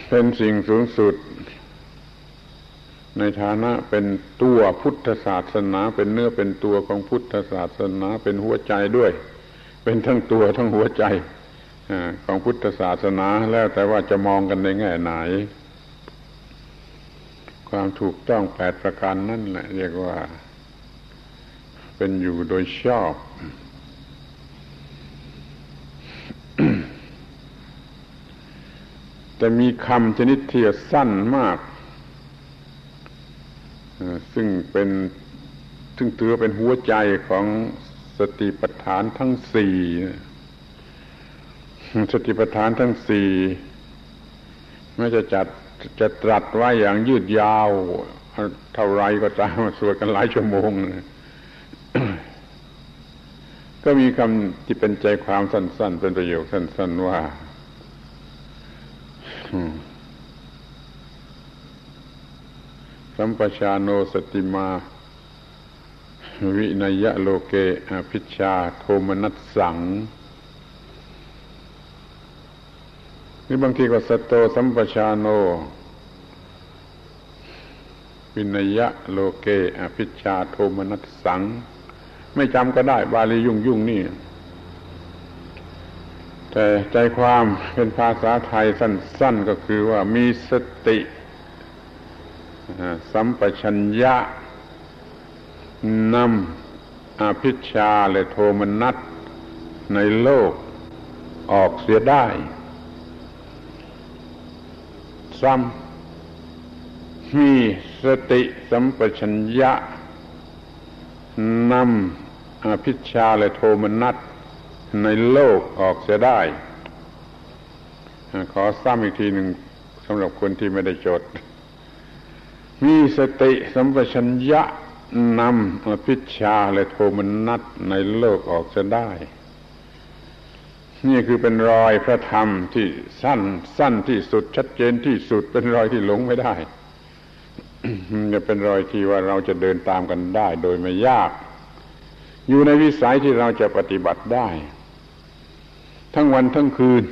เป็นสิ่งสูงสุด ในฐานะเป็นตัวพุทธศาสนา เป็นเนื้อเป็นตัวของพุทธศาสนาเป็นหัวใจด้วย เป็นทั้งตัวทั้งหัวใจของพุทธศาสนาแล้วแต่ว่าจะมองกันในแง่ไหน ความถูกต้องแปดประการนั่นแหละเรียกว่า เป็นอยู่โดยชอบแต่มีคำชนิดที่สั้นมาก ซึ่งเป็นซึ่งถือเป็นหัวใจของสติปัฏฐานทั้งสี่สติปัฏฐานทั้งสี่ไม่จะจัดจะตรัสไว้อย่างยืดยาว เท่าไรก็ตามสวดกันหลายชั่วโมง ก็มีคำที่เป็นใจความสั้น ๆ เป็นประโยคสั้น ๆ ว่า สัมปชาโนสติมา วินยะโลเกอภิชาโทมนัสสังนี่บางทีก็สตโตสัมปชาโน วินยะโลเกอภิชาโทมนัสสัง ไม่จำก็ได้ บาลียุ่งยุ่งนี่ แต่ใจความเป็นภาษาไทยสั้น ๆ ก็คือว่ามีสติ สัมปชัญญะนำอภิชาและโทมนัสในโลกออกเสียได้ ซ้ำมีสติสัมปชัญญะนำอภิชาและโทมนัสในโลกออกเสียได้ ขอซ้ำอีกทีหนึ่งสำหรับคนที่ไม่ได้จด มีสติสัมปชัญญะนำอภิชาและโทมนัสในโลกออกจะได้ นี่คือเป็นรอยพระธรรมที่สั้น สั้นที่สุดชัดเจนที่สุดเป็นรอยที่หลงไม่ได้จะเป็นรอยที่ว่าเราจะเดินตามกันได้โดยไม่ยาก อยู่ในวิสัยที่เราจะปฏิบัติได้ ทั้งวันทั้งคืน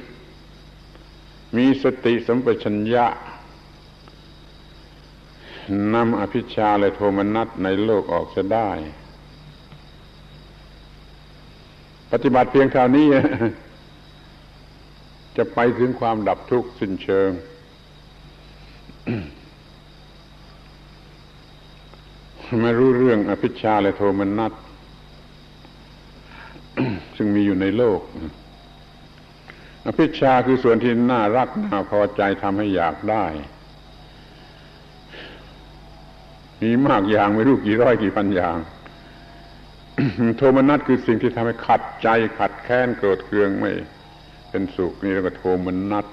มีสติสัมปชัญญะ นำอภิชาและโทมนัสในโลกออกจะได้ ปฏิบัติเพียงคราวนี้ จะไปถึงความดับทุกข์สิ้นเชิง ไมารู้เรื่องอภิชาและโทมนัสซึ่งมีอยู่ในโลก อภิชาคือส่วนที่น่ารักน่าพอใจทำให้อยากได้ มีมากอย่างไม่รู้กี่ร้อยกี่พันอย่าง โทมนัสคือสิ่งที่ทำให้ขัดใจขัดแค้นโกรธเคืองไม่ เป็นสุขนี่เรียกว่าโทมนัส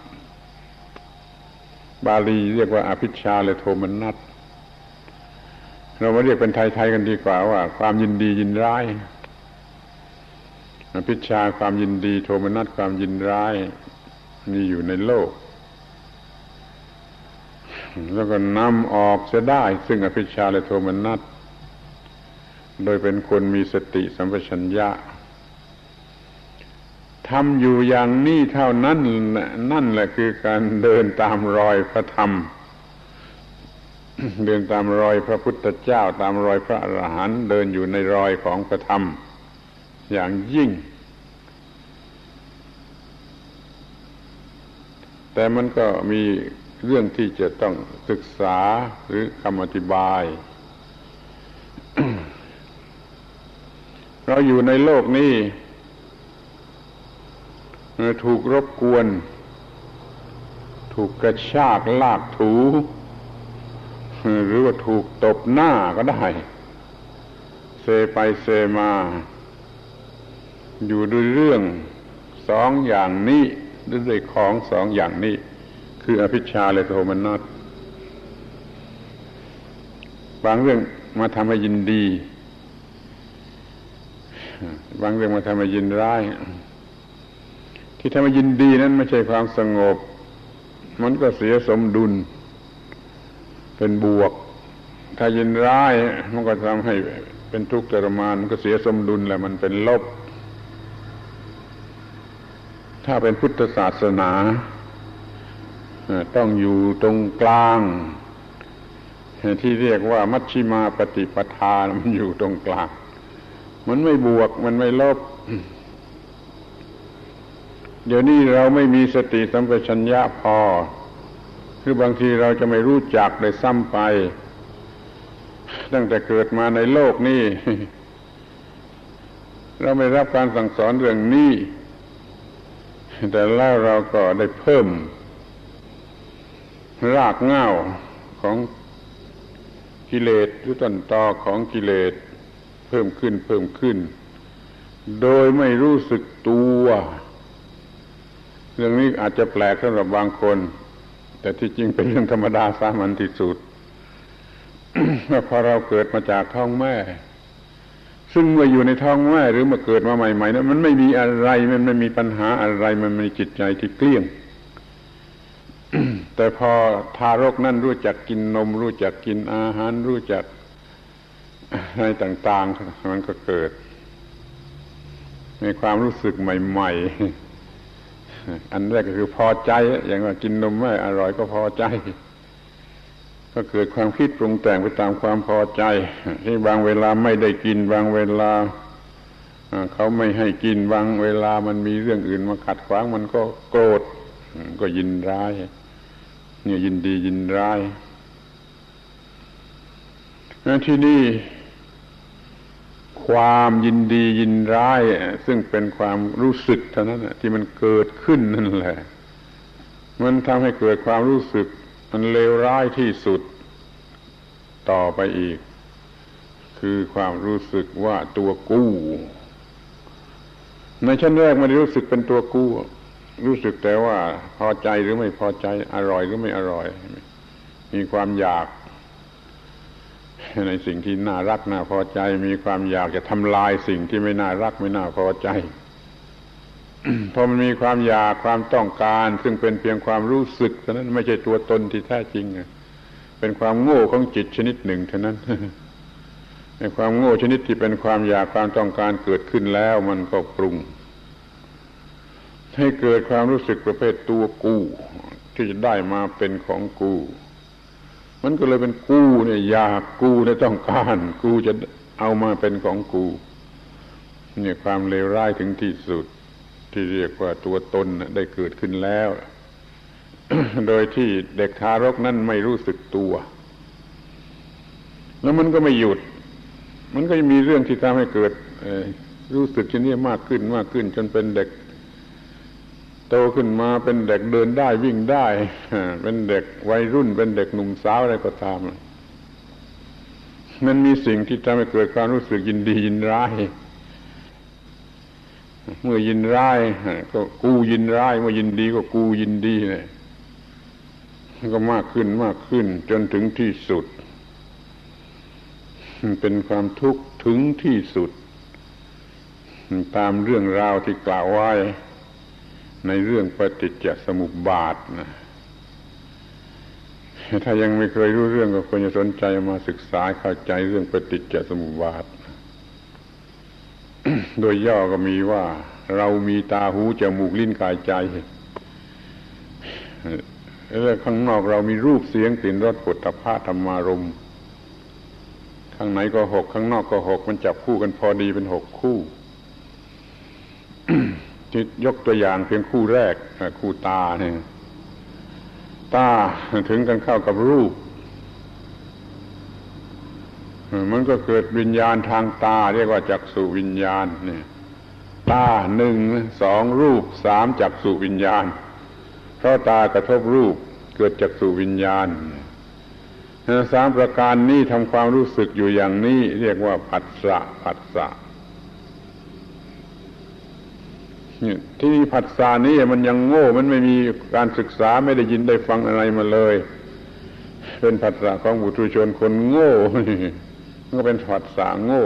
บาลีเรียกว่าอภิชาเลยโทมนัสเรามาเรียกเป็นไทยๆกันดีกว่าว่า ความยินดียินร้ายอภิชาความยินดี โทมนัสความยินร้ายมีอยู่ในโลก แล้วก็นำออกจะได้ ซึ่งอภิชาและโทมนัสโดยเป็นคนมีสติสัมปชัญญะทำอยู่อย่างนี้เท่านั้นนั่นแหละคือการเดินตามรอยพระธรรม เดินตามรอยพระพุทธเจ้า ตามรอยพระอรหันต์เดินอยู่ในรอยของพระธรรม อย่างยิ่ง แต่มันก็มี เรื่องที่จะต้องศึกษาหรือคำอธิบาย เราอยู่ในโลกนี้ถูกรบกวน ถูกกระชากลากถู หรือว่าถูกตบหน้าก็ได้ เซไปเซมา อยู่ด้วยเรื่องสองอย่างนี้ด้วยของสองอย่างนี้ คืออภิชาและโทมนัสบางเรื่องมาทำให้ยินดี บางเรื่องมาทำให้ยินร้าย ที่ทำให้ยินดีนั้นไม่ใช่ความสงบ มันก็เสียสมดุล เป็นบวก ถ้ายินร้าย มันก็ทำให้เป็นทุกข์ทรมาน มันก็เสียสมดุลแหละมันเป็นลบ ถ้าเป็นพุทธศาสนา ต้องอยู่ตรงกลาง ที่เรียกว่ามัชชิมาปฏิปทามันอยู่ตรงกลาง มันไม่บวกมันไม่ลบ เดี๋ยวนี้เราไม่มีสติสัมปชัญญะพอ คือบางทีเราจะไม่รู้จักเลยซ้ำไป ตั้งแต่เกิดมาในโลกนี้เราไม่รับการสั่งสอนเรื่องนี้ แต่แล้วเราก็ได้เพิ่ม รากเง้าของกิเลสหรือต้นตอของกิเลสเพิ่มขึ้นเพิ่มขึ้น โดยไม่รู้สึกตัว เรื่องนี้อาจจะแปลกสำหรับบางคน แต่ที่จริงเป็นเรื่องธรรมดาสามัญที่สุดว่าพอเราเกิดมาจากท้องแม่ ซึ่งเมื่ออยู่ในท้องแม่หรือมาเกิดมาใหม่ๆนั้นมันไม่มีอะไรมันไม่มีปัญหาอะไรมันมีจิตใจที่เกลี้ยง แต่พอทารกนั่นรู้จักกินนม รู้จักกินอาหาร รู้จักอะไรต่าง ๆ มันก็เกิด ในความรู้สึกใหม่ ๆ อันแรกก็คือพอใจ อย่างว่ากินนมไม่อร่อยก็พอใจ ก็เกิดความคิดปรุงแต่งไปตามความพอใจ ที่บางเวลาไม่ได้กิน บางเวลาเขาไม่ให้กินบางเวลามันมีเรื่องอื่นมาขัดขวางมันก็โกรธก็ยินร้าย เนี่ยยินดียินร้ายที่นี่ความยินดียินร้าย ซึ่งเป็นความรู้สึกเท่านั้นที่มันเกิดขึ้นนั่นแหละ มันทำให้เกิดความรู้สึก มันเลวร้ายที่สุดต่อไปอีก คือความรู้สึกว่าตัวกู้ ในชั้นแรกมันรู้สึกเป็นตัวกู้ รู้สึกแต่ว่าพอใจหรือไม่พอใจอร่อยหรือไม่อร่อย มีความอยาก ในสิ่งที่น่ารักน่าพอใจ มีความอยากจะทำลายสิ่งที่ไม่น่ารักไม่น่าพอใจพอมันมีความอยากความต้องการ ซึ่งเป็นเพียงความรู้สึกเท่านั้นไม่ใช่ตัวตนที่แท้จริงเป็นความโง่ของจิตชนิดหนึ่งเท่านั้นในความโง่ชนิดที่เป็นความอยากความต้องการเกิดขึ้นแล้ว มันก็ปรุง ให้เกิดความรู้สึกประเภทตัวกูที่จะได้มาเป็นของกู มันก็เลยเป็นกูเนี่ยอยากกูเนี่ยต้องการ กูจะเอามาเป็นของกูเนี่ยความเลวร้ายถึงที่สุด ที่เรียกว่าตัวตนได้เกิดขึ้นแล้ว โดยที่เด็กทารกนั้นไม่รู้สึกตัว แล้วมันก็ไม่หยุด มันก็จะมีเรื่องที่ทำให้เกิดรู้สึกชนี้มากขึ้นมากขึ้น จนเป็นเด็ก โตขึ้นมาเป็นเด็กเดินได้วิ่งได้ เป็นเด็กวัยรุ่น เป็นเด็กหนุ่มสาวอะไรก็ตามมันมีสิ่งที่ทำให้เกิดความรู้สึกยินดียินร้าย เมื่อยินร้ายก็กูยินร้าย เมื่อยินดีก็กูยินดีเลยก็มากขึ้นมากขึ้น จนถึงที่สุด เป็นความทุกข์ถึงที่สุด ตามเรื่องราวที่กล่าวไว้ ในเรื่องปฏิจจสมุปบาทนะถ้ายังไม่เคยรู้เรื่องก็ควรจะสนใจมาศึกษาเข้าใจเรื่องปฏิจจสมุปบาท โดยย่อก็มีว่า เรามีตาหูจมูกลิ้นกายใจแล้วข้างนอกเรามีรูปเสียงกลิ่นรสปุถะพาธรรมารมข้างไหนก็หกข้างนอกก็หกมันจับคู่กันพอดีเป็นหกคู่ ยกตัวอย่างเพียงคู่แรกคู่ตาเนี่ยตาถึงกันเข้ากับรูป มันก็เกิดวิญญาณทางตา เรียกว่าจักสุวิญญาณเนี่ยตาหนึ่งสองรูปสามจักสุวิญญาณ เพราะตากระทบรูปเกิดจักสุวิญญาณสามประการนี้ทำความรู้สึกอยู่อย่างนี้ เรียกว่าผัสสะผัสสะ ที่ผัสสานี้มันยังโง่ มันไม่มีการศึกษาไม่ได้ยินได้ฟังอะไรมาเลย เป็นผัสสะของบุตรชนคนโง่มันก็เป็นผัสสะโง่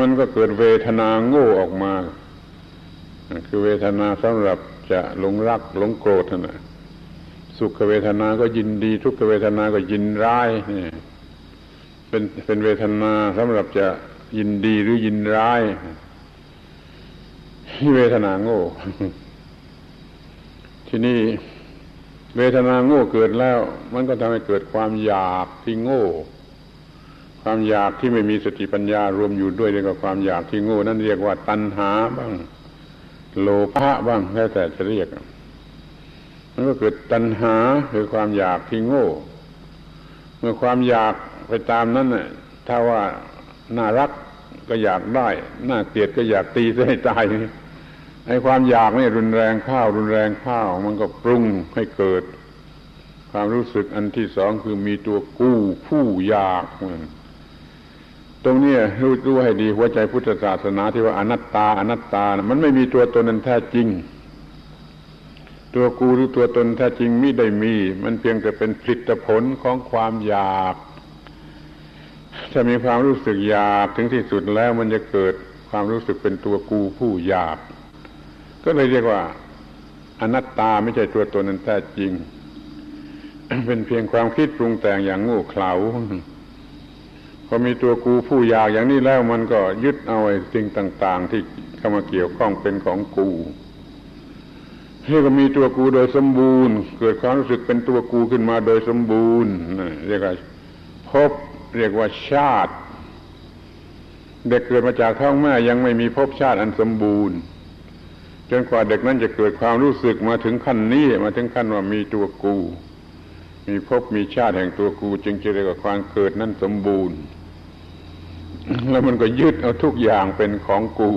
มันก็เกิดเวทนาโง่ออกมา คือเวทนาสำหรับจะหลงรักหลงโกรธนะสุขเวทนาก็ยินดี ทุกขเวทนาก็ยินร้ายนี่เป็นเป็นเวทนาสำหรับจะยินดีหรือยินร้าย เวทนาโง่ ที่นี่เวทนาโง่เกิดแล้ว มันก็ทำให้เกิดความอยากที่โง่ ความอยากที่ไม่มีสติปัญญารวมอยู่ด้วยเรียกว่าความอยากที่โง่ นั่นเรียกว่าตัณหาบ้าง โลภะบ้างแล้วแต่จะเรียก มันก็เกิดตัณหาคือความอยากที่โง่ เมื่อความอยากไปตามนั้นน่ะถ้าว่าน่ารักก็อยากได้ น่าเกลียดก็อยากตีให้ตาย ไอ้ความอยากนี่รุนแรงข้าวรุนแรงข้าว มันก็ปรุงให้เกิด ความรู้สึกอันที่สองคือมีตัวกู้ผู้อยากตรงนี้รู้รู้ให้ดีหัวใจพุทธศาสนาที่ว่าอนัตตา อนัตตา มันไม่มีตัวตนนั้นแท้จริง ตัวกูหรือตัวตนแท้จริงไมิได้มี มันเพียงแต่เป็นผลิตผลของความอยาก ถ้ามีความรู้สึกอยากถึงที่สุดแล้วมันจะเกิดความรู้สึกเป็นตัวกูผู้อยาก ก็เลยเรียกว่าอนัตตาไม่ใช่ตัวตนนั้นแท้จริง เป็นเพียงความคิดปรุงแต่งอย่างง่เขลาพอมีตัวกูผู้อยากอย่างนี้แล้วมันก็ยึดเอาไอ้สิ่งต่าง ๆ ที่เข้ามาเกี่ยวข้องเป็นของกูเรียกว่ามีตัวกูโดยสมบูรณ์ เกิดความรู้สึกเป็นตัวกูขึ้นมาโดยสมบูรณ์เรียกว่าพบเรียกว่าชาติ เด็กเกิดมาจากท้องแม่ยังไม่มีภพชาติอันสมบูรณ์ จนกว่าเด็กนั้นจะเกิดความรู้สึกมาถึงขั้นนี้มาถึงขั้นว่ามีตัวกู มีภพมีชาติแห่งตัวกู จึงจะเรียกว่าความเกิดนั้นสมบูรณ์ แล้วมันก็ยึดเอาทุกอย่างเป็นของกู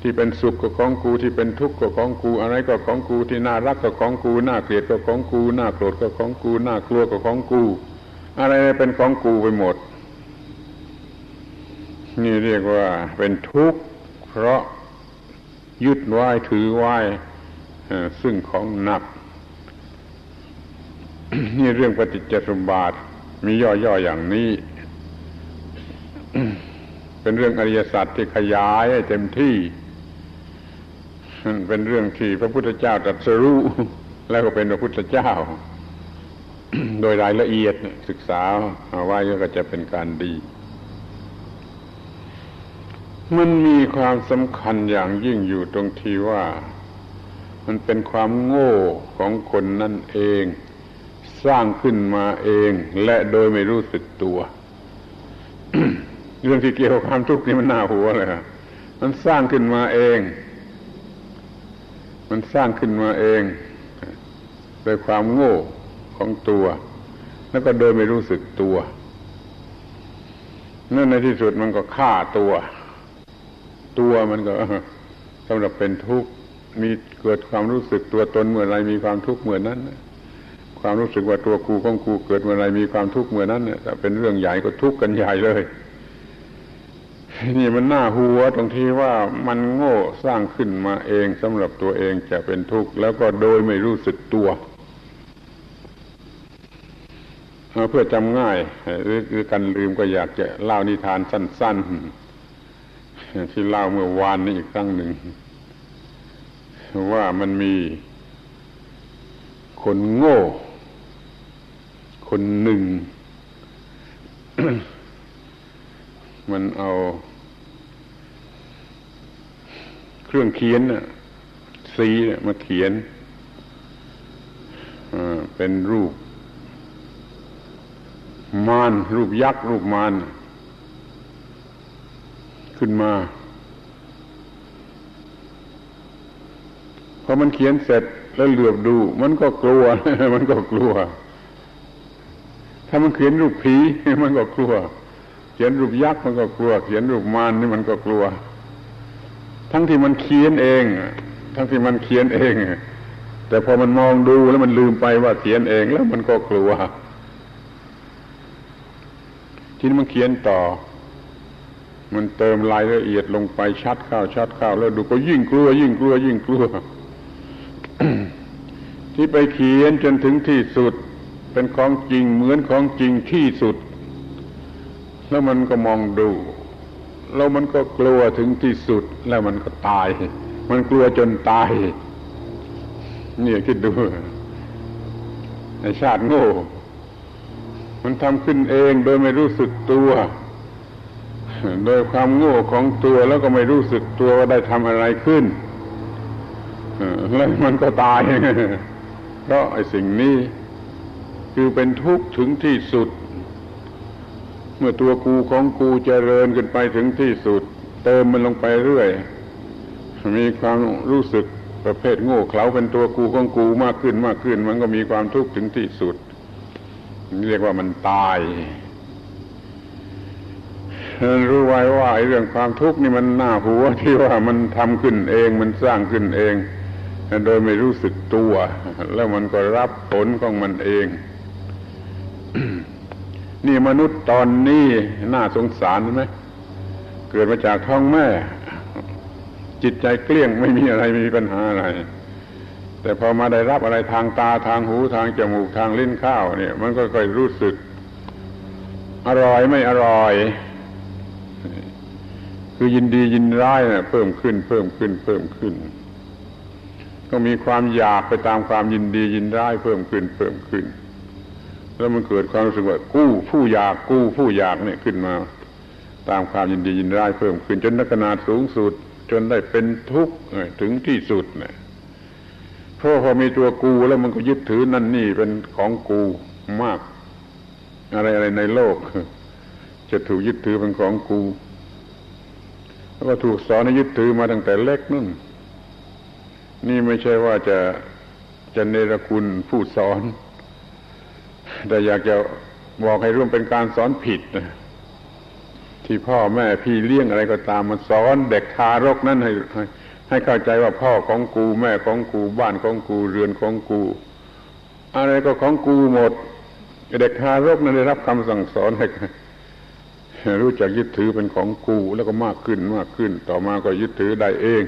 ที่เป็นสุขก็ของกูที่เป็นทุกข์ก็ของกู อะไรก็ของกูที่น่ารักก็ของกูน่าเกลียดก็ของกูน่าโกรธก็ของกูน่ากลัวก็ของกู อะไรเป็นของกูไปหมด นี่เรียกว่าเป็นทุกข์เพราะ ยึดไว้ถือไว้ซึ่งของหนัก นี่เรื่องปฏิจจสมบาทมีย่อๆอย่างนี้ เป็นเรื่องอริยสัจที่ขยายให้เต็มที่เป็นเรื่องที่พระพุทธเจ้าตรัสรู้แล้วก็เป็นพระพุทธเจ้า โดยรายละเอียดศึกษาเอาไว้ก็จะเป็นการดี มันมีความสำคัญอย่างยิ่งอยู่ตรงที่ว่า มันเป็นความโง่ของคนนั่นเอง สร้างขึ้นมาเอง และโดยไม่รู้สึกตัว เรื่องที่เกี่ยวกับความทุกข์นี่มันน่าหัวเลยมันสร้างขึ้นมาเอง มันสร้างขึ้นมาเองโดยความโง่ของตัว แล้วก็โดยไม่รู้สึกตัวนั่นในที่สุดมันก็ฆ่าตัว ตัวมันก็สำหรับเป็นทุกข์มีเกิดความรู้สึกตัวตนเมื่อไรมีความทุกข์เมื่อนั้นความรู้สึกว่าตัวกูของกูเกิดเมื่อไรมีความทุกข์เมื่อนั้นเนี่ยแต่เป็นเรื่องใหญ่ก็ทุกข์กันใหญ่เลย นี่มันน่าหัวตรงที่ว่ามันโง่สร้างขึ้นมาเองสำหรับตัวเองจะเป็นทุกข์แล้วก็โดยไม่รู้สึกตัวเพื่อจำง่ายหรือกันลืมก็อยากจะเล่านิทานสั้น ๆ ที่เล่าเมื่อวานนี้อีกครั้งหนึ่ง ว่ามันมีคนโง่ คนหนึ่ง มันเอาเครื่องเขียนสีมาเขียนเป็นรูปมานรูปยักษ์รูปมาน ขึ้นมาพอมันเขียนเสร็จแล้วเหลือบดู มันก็กลัว มันก็กลัว ถ้ามันเขียนรูปผีมันก็กลัว เขียนรูปยักษ์มันก็กลัว เขียนรูปมารนี่มันก็กลัว ทั้งที่มันเขียนเอง ทั้งที่มันเขียนเอง แต่พอมันมองดูแล้วมันลืมไปว่าเขียนเองแล้วมันก็กลัวทีนี้มันเขียนต่อ มันเติมรายละเอียดลงไปชัดเข้าชัดเข้าแล้วดูก็ยิ่งกลัว ยิ่งกลัว ยิ่งกลัว ที่ไปเขียนจนถึงที่สุด เป็นของจริงเหมือนของจริงที่สุด แล้วมันก็มองดู แล้วมันก็กลัวถึงที่สุด แล้วมันก็ตาย มันกลัวจนตายเนี่ยคิดดูในชาติโง่ มันทำขึ้นเองโดยไม่รู้สึกตัว โดยความโง่ของตัวแล้วก็ไม่รู้สึกตัวว่าได้ทำอะไรขึ้นแล้วมันก็ตาย เพราะไอ้สิ่งนี้คือเป็นทุกข์ถึงที่สุด เมื่อตัวกูของกูเจริญขึ้นไปถึงที่สุด เติมมันลงไปเรื่อย มีความรู้สึกประเภทโง่เขลาเป็นตัวกูของกูมากขึ้นมากขึ้น มันก็มีความทุกข์ถึงที่สุด เรียกว่ามันตาย รู้ไว้ว่าเรื่องความทุกข์นี่มันหน้าหัวที่ว่ามันทำขึ้นเองมันสร้างขึ้นเอง โดยไม่รู้สึกตัว แล้วมันก็รับผลของมันเอง นี่มนุษย์ตอนนี้น่าสงสารไหมเกิดมาจากท้องแม่ จิตใจเกลี้ยงไม่มีอะไรไม่มีปัญหาอะไร แต่พอมาได้รับอะไรทางตาทางหูทางจมูกทางลิ้นข้าวเนี่ย มันก็ค่อยรู้สึก อร่อยไม่อร่อย คือยินดียินร้ายเนี่ยเพิ่มขึ้น เพิ่มขึ้น เพิ่มขึ้น ก็มีความอยากไปตามความยินดียินร้ายเพิ่มขึ้น เพิ่มขึ้น แล้วมันเกิดความรู้สึกว่ากู้ผู้อยากกู้ผู้อยากเนี่ยขึ้นมา ตามความยินดียินร้ายเพิ่มขึ้น จนขนาดสูงสุด จนได้เป็นทุกข์ถึงที่สุดเนี่ยเพราะพอมีตัวกูแล้วมันก็ยึดถือนั่นนี่เป็นของกูมาก อะไรอะไรในโลก จะถูกยึดถือเป็นของกู แล้วก็ถูกสอนให้ยึดถือมาตั้งแต่เล็กนั่นนี่ไม่ใช่ว่าจะจะเนรคุณผู้สอน แต่อยากจะบอกให้ร่วมเป็นการสอนผิดที่พ่อแม่พี่เลี้ยงอะไรก็ตามมันสอน เด็กทารกนั้นให้ให้เข้าใจว่าพ่อของกูแม่ของกูบ้านของกูเรือนของกู อะไรก็ของกูหมด เด็กทารกนั้นได้รับคำสั่งสอนให้ รู้จักยึดถือเป็นของกูแล้วก็มากขึ้นมากขึ้น ต่อมาก็ยึดถือได้เอง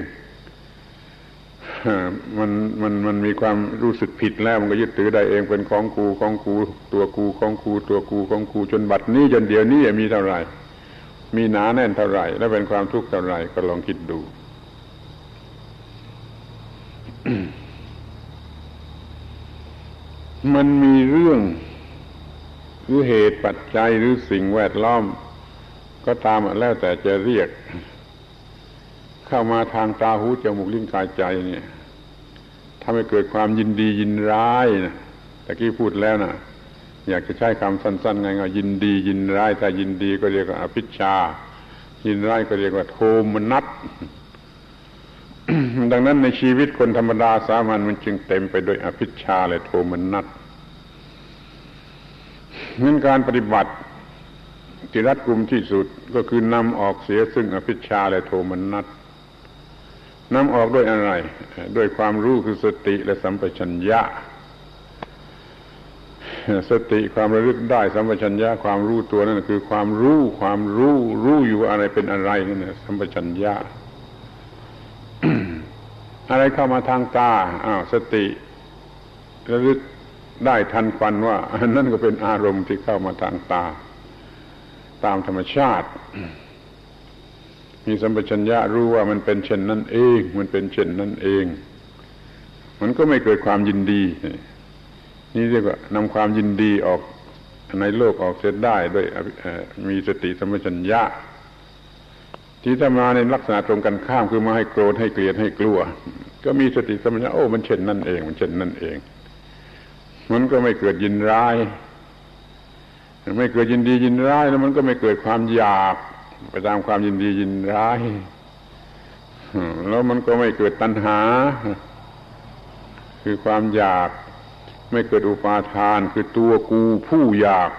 มันมันมันมีความรู้สึกผิดแล้วมันก็ยึดถือได้เองเป็นของกูของกู ตัวกูของกู ตัวกูของกูจนบัดนี้จนเดี๋ยวนี้มีเท่าไหร่ มีหนาแน่นเท่าไหร่ และเป็นความทุกข์เท่าไหร่ก็ลองคิดดูมันมีเรื่องหรือเหตุปัจจัยหรือสิ่งแวดล้อม ก็ตามแล้วแต่จะเรียก เข้ามาทางตาหูจมูกลิ้นกายใจเนี่ยทำให้เกิดความยินดียินร้ายนะตะกี้พูดแล้วนะอยากจะใช้คำสั้นๆไงายๆยินดียินร้ายถ้ายินดีก็เรียกว่าอภิชา ยินร้ายก็เรียกว่า โทมนัสดังนั้นในชีวิตคนธรรมดาสามัญมันจึงเต็มไปด้วยอภิชาและโทมนัสงั้นการปฏิบัติ ที่รัดกลุ่มที่สุดก็คือนำออกเสียซึ่งอภิชาและโทมนัสนำออกด้วยอะไร ด้วยความรู้คือสติและสัมปชัญญะ สติความระลึกได้สัมปชัญญะความรู้ตัวนั่นคือความรู้ความรู้รู้อยู่อะไรเป็นอะไรนั่นสัมปชัญญะ อะไรเข้ามาทางตาอ้าวสติระลึกได้ทันควันว่านั่นก็เป็นอารมณ์ที่เข้ามาทางตา ตามธรรมชาติ มีสัมปชัญญะรู้ว่ามันเป็นเช่นนั้นเอง มันเป็นเช่นนั้นเอง มันก็ไม่เกิดความยินดี นี่เรียกว่านำความยินดีออกในโลกออกเสียได้ด้วยมีสติสัมปชัญญะที่ถ้ามาในลักษณะตรงกันข้ามคือมาให้โกรธให้เกลียดให้กลัว ก็มีสติสัมปชัญญะโอ้มันเช่นนั่นเอง มันเช่นนั่นเอง มันก็ไม่เกิดยินร้าย ไม่เกิดยินดียินร้ายแล้วมันก็ไม่เกิดความอยากไปตามความยินดียินร้ายแล้วมันก็ไม่เกิดตัณหา คือความอยาก ไม่เกิดอุปาทาน คือตัวกูผู้อยาก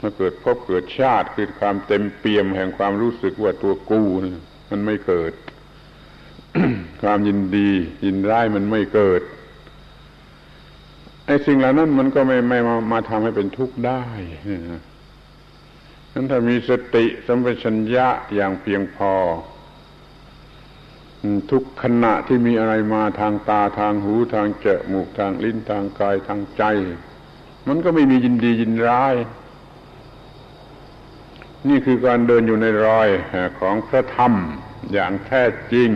มาเกิดพบเกิดชาติคือความเต็มเปี่ยมแห่งความรู้สึกว่าตัวกูมันไม่เกิด ความยินดี ยินร้ายมันไม่เกิด ไอ้สิ่งเหล่านั้นมันก็ไม่ไม่มามาทำให้เป็นทุกข์ได้นั้นถ้ามีสติสัมปชัญญะอย่างเพียงพอ ทุกขณะที่มีอะไรมาทางตาทางหูทางจมูกทางลิ้นทางกายทางใจ มันก็ไม่มียินดียินร้าย นี่คือการเดินอยู่ในรอยของพระธรรมอย่างแท้จริง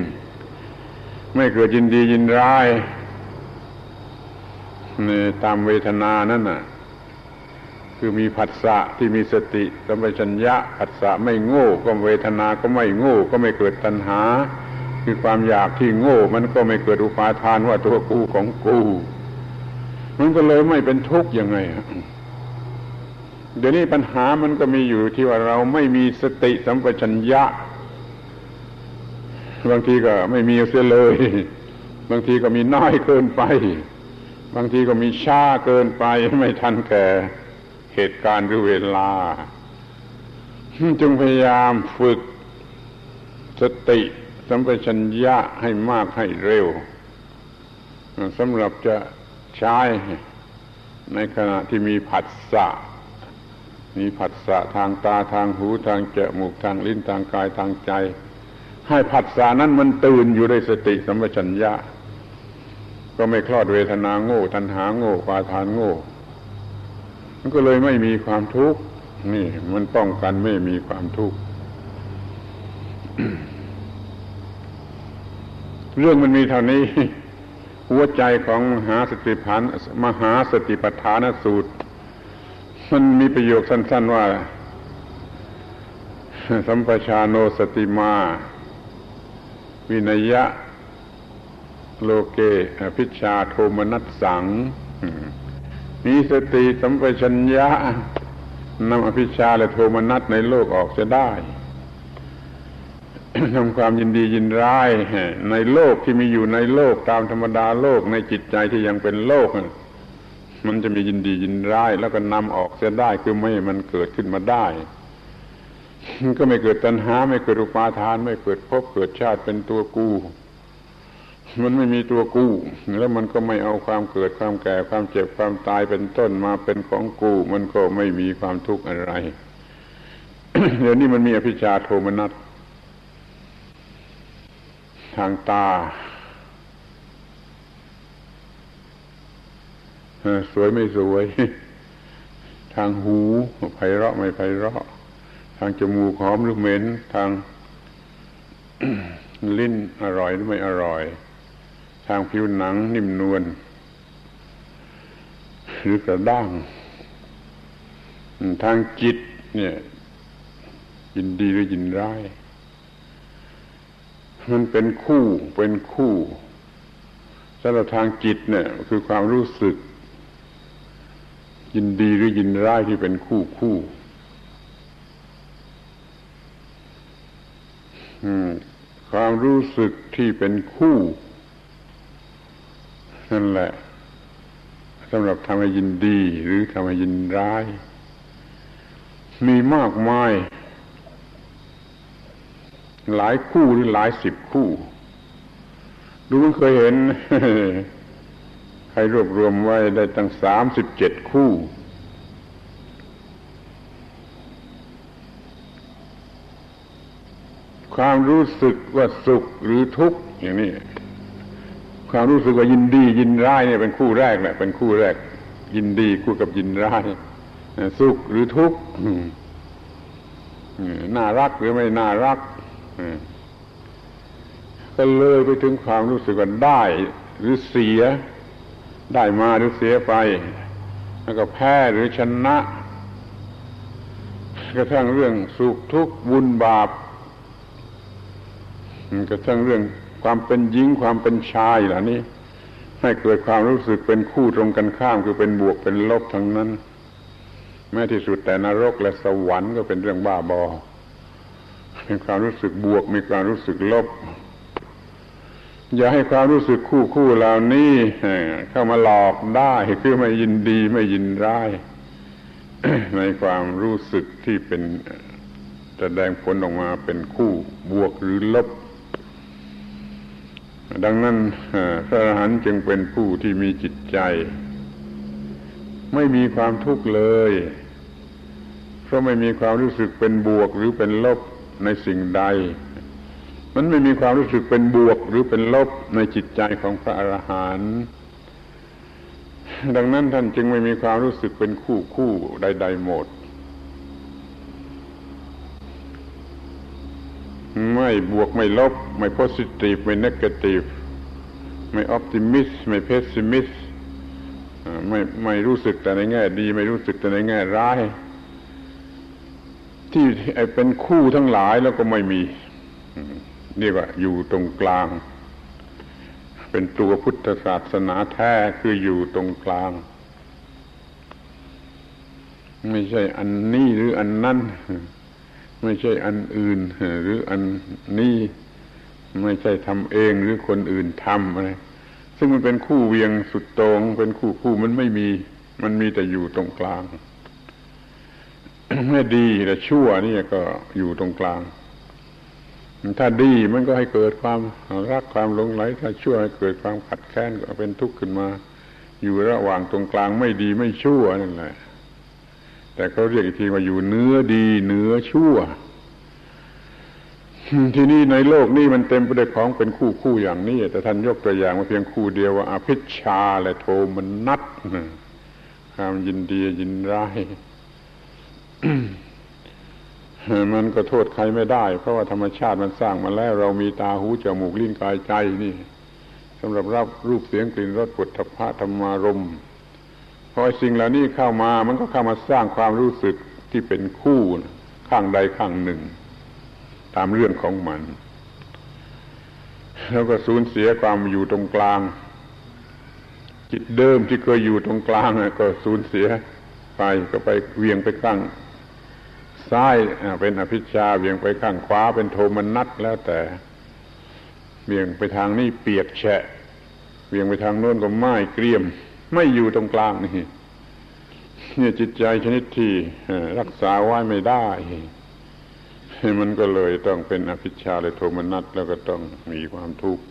ไม่เกิดยินดียินร้าย ตามเวทนานั่นน่ะ คือมีผัสสะที่มีสติสัมปชัญญะผัสสะไม่โง่ ก็เวทนาก็ไม่โง่ ก็ไม่เกิดตัณหา คือความอยากที่โง่ มันก็ไม่เกิดอุปาทานว่าตัวกูของกูมันก็เลยไม่เป็นทุกข์ยังไงเดี๋ยวนี้ปัญหามันก็มีอยู่ที่ว่าเราไม่มีสติสัมปชัญญะ บางทีก็ไม่มีเสียเลย บางทีก็มีน้อยเกินไป บางทีก็มีช้าเกินไปไม่ทันแก่เหตุการณ์หรือเวลา จงพยายามฝึกสติสัมปชัญญะให้มากให้เร็วสำหรับจะใช้ในขณะที่มีผัสสะ มีผัสสะทางตาทางหูทางจมูกทางลิ้นทางกายทางใจ ให้ผัสสะนั้นมันตื่นอยู่ในสติสัมปชัญญะ ก็ไม่คลอดเวทนาโง่ ตัณหาโง่ปาทานโง่ มันก็เลยไม่มีความทุกข์นี่มันป้องกันไม่มีความทุกข์เรื่องมันมีเท่านี้ หัวใจของมหาสติพันมหาสติปัฏฐานสูตร มันมีประโยคสั้น ๆว่า สัมปชาโนสติมา วินยะ โลเกอภิชาโทมนัสสัง มีสติสัมปชัญญะนำอภิชาและโทมนัสในโลกออกจะได้ทำความยินดียินร้ายในโลกที่มีอยู่ในโลกตามธรรมดาโลกในจิตใจที่ยังเป็นโลก มันจะมียินดียินร้าย แล้วก็นำออกเสียได้คือไม่ให้มันเกิดขึ้นมาได้ ก็ไม่เกิดตัณหา ไม่เกิดอุปาทาน ไม่เกิดภพเกิดชาติเป็นตัวกู มันไม่มีตัวกู้ แล้วมันก็ไม่เอาความเกิดความแก่ความเจ็บความตายเป็นต้นมาเป็นของกู้ มันก็ไม่มีความทุกข์อะไร เดี๋ยวนี้มันมีอภิชาโทมนัสทางตาสวยไม่สวย ทางหูไพเราะไม่ไพเราะ ทางจมูกหอมหรือเหม็น ทางลิ้นอร่อยหรือไม่อร่อย ทางผิวหนังนิ่มนวลหรือกระด้าง ทางจิต เนี่ย ยินดีหรือยินร้าย มันเป็นคู่เป็นคู่สำหรับทางจิตเนี่ย คือความรู้สึก ยินดีหรือยินร้ายที่เป็นคู่คู่ความรู้สึกที่เป็นคู่ นั่นแหละสำหรับทำให้ยินดีหรือทำให้ยินร้าย มีมากมาย หลายคู่หรือหลายสิบคู่ ดูมันเคยเห็น ใครรวบรวมไว้ได้ตั้งสามสิบเจ็ดคู่ความรู้สึกว่าสุขหรือทุกข์อย่างนี้ ความรู้สึกว่ายินดี ยินร้ายเนี่ยเป็นคู่แรกแหละเป็นคู่แรก ยินดีคู่กับยินร้ายสุขหรือทุกข์น่ารักหรือไม่น่ารักก็เลยไปถึงความรู้สึกว่าได้ หรือเสีย ได้มาหรือเสียไป แล้วก็แพ้หรือชนะกระทั่งเรื่องสุขทุกข์บุญบาปกระทั่งเรื่อง ความเป็นหญิงความเป็นชายเหล่านี้ ให้เกิดความรู้สึกเป็นคู่ตรงกันข้ามคือเป็นบวกเป็นลบทั้งนั้น แม้ที่สุดแต่นรกและสวรรค์ก็เป็นเรื่องบ้าบอเป็นความรู้สึกบวกมีความรู้สึกลบ อย่าให้ความรู้สึกคู่คู่เหล่านี้เข้ามาหลอกได้คือไม่ยินดีไม่ยินร้ายในความรู้สึกที่เป็นแสดงผลออกมาเป็นคู่บวกหรือลบ ดังนั้นพระอรหันต์จึงเป็นผู้ที่มีจิตใจ ไม่มีความทุกข์เลย เพราะไม่มีความรู้สึกเป็นบวกหรือเป็นลบในสิ่งใด มันไม่มีความรู้สึกเป็นบวกหรือเป็นลบในจิตใจของพระอรหันต์ดังนั้นท่านจึงไม่มีความรู้สึกเป็นคู่คู่ใด ๆ หมด ไม่บวกไม่ลบ ไม่โพสิทีฟไม่เนกาทีฟไม่ออพติมิสไม่เพสซิมิสไม่ไม่รู้สึกแต่ในแง่ดี ไม่รู้สึกแต่ในแง่ร้าย ที่เป็นคู่ทั้งหลายแล้วก็ไม่มีเรียกว่าอยู่ตรงกลาง เป็นตัวพุทธศาสนาแท้คืออยู่ตรงกลาง ไม่ใช่อันนี้หรืออันนั้น ไม่ใช่อันอื่น หรืออันนี้ไม่ใช่ทำเองหรือคนอื่นทำอะไรซึ่งมันเป็นคู่เวียงสุดตรง เป็นคู่คู่มันไม่มี มันมีแต่อยู่ตรงกลางไม่ดีแต่ชั่วนี่ก็อยู่ตรงกลาง ถ้าดีมันก็ให้เกิดความรักความหลงไหล ถ้าชั่วให้เกิดความขัดแค้นก็เป็นทุกข์ขึ้นมา อยู่ระหว่างตรงกลางไม่ดีไม่ชั่วนั่นแหละ แต่เขาเรียกอีกทีว่าอยู่เนื้อดีเนื้อชั่ว ที่นี่ในโลกนี้มันเต็มไปด้วยของเป็นคู่คู่อย่างนี้ แต่ท่านยกตัวอย่างมาเพียงคู่เดียวว่าอภิชาและโทมันนัดความยินดียินร้ายมันก็โทษใครไม่ได้ เพราะว่าธรรมชาติมันสร้างมาแล้ว เรามีตาหูจมูกลิ้นกายใจนี่สำหรับรับรูปเสียงกลิ่นรสปุถะธรรมารม พอสิ่งเหล่านี้เข้ามามันก็เข้ามาสร้างความรู้สึกที่เป็นคู่ข้างใดข้างหนึ่ง ตามเรื่องของมัน แล้วก็สูญเสียความอยู่ตรงกลาง จิตเดิมที่เคยอยู่ตรงกลางก็สูญเสียไปก็ไปเวียงไปข้างซ้ายเป็นอภิชาเวียงไปข้างขวาเป็นโทมนัสแล้วแต่เวียงไปทางนี้เปียกแฉะเวียงไปทางโน้นก็ไม้เกลียม ไม่อยู่ตรงกลางนี่เนี่ยจิตใจชนิดที่รักษาไว้ไม่ได้ มันก็เลยต้องเป็นอภิชาเลยโทมนัสแล้วก็ต้องมีความทุกข์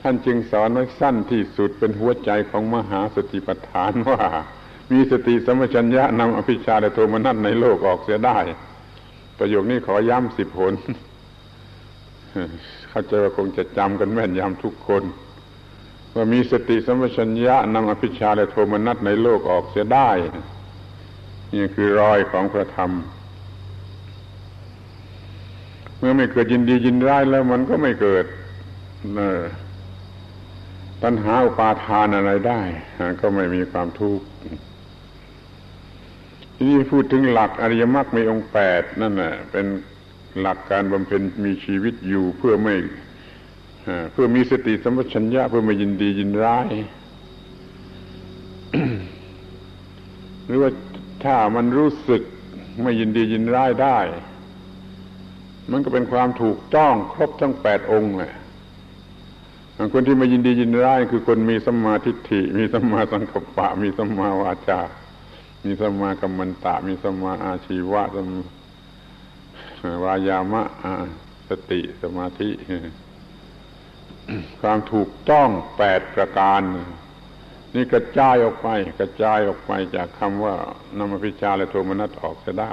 ท่านจึงสอนไว้สั้นที่สุดเป็นหัวใจของมหาสติปัฏฐานว่า มีสติสมัชัญญะนำอภิชาและโทมนัสในโลกออกเสียได้ ประโยคนี้ขอย้ำสิบผลเข้าใจว่าคงจะจำกันแม่นยำทุกคน ว่ามีสติสัมปชัญญะนำอภิชาและโทมนัสในโลกออกเสียได้ นี่คือรอยของพระธรรม เมื่อไม่เกิดยินดียินร้ายแล้วมันก็ไม่เกิดตัณหาอุปาทานอะไรได้ ก็ไม่มีความทุกข์ที่นี่พูดถึงหลักอริยมรรคมีองค์แปดนั่นแหละเป็นหลักการบำเพ็ญมีชีวิตอยู่เพื่อไม่ เพื่อมีสติสัมปชัญญะเพื่อไม่ยินดียินร้าย หรือว่าถ้ามันรู้สึกไม่ยินดียินร้ายได้ มันก็เป็นความถูกต้องครบทั้งแปดองค์แหละคนที่มายินดียินร้ายคือคนมีสัมมาทิฏฐิ มีสัมมาสังกัปปะ มีสัมมาวาจา มีสัมมากัมมันตะ มีสัมมาอาชีวะสัมวายามะสติสมาธิ ความถูกต้องแปดประการ นี่กระจายออกไป กระจายออกไปจากคำว่านามพิชาและโทมนัสออกจะได้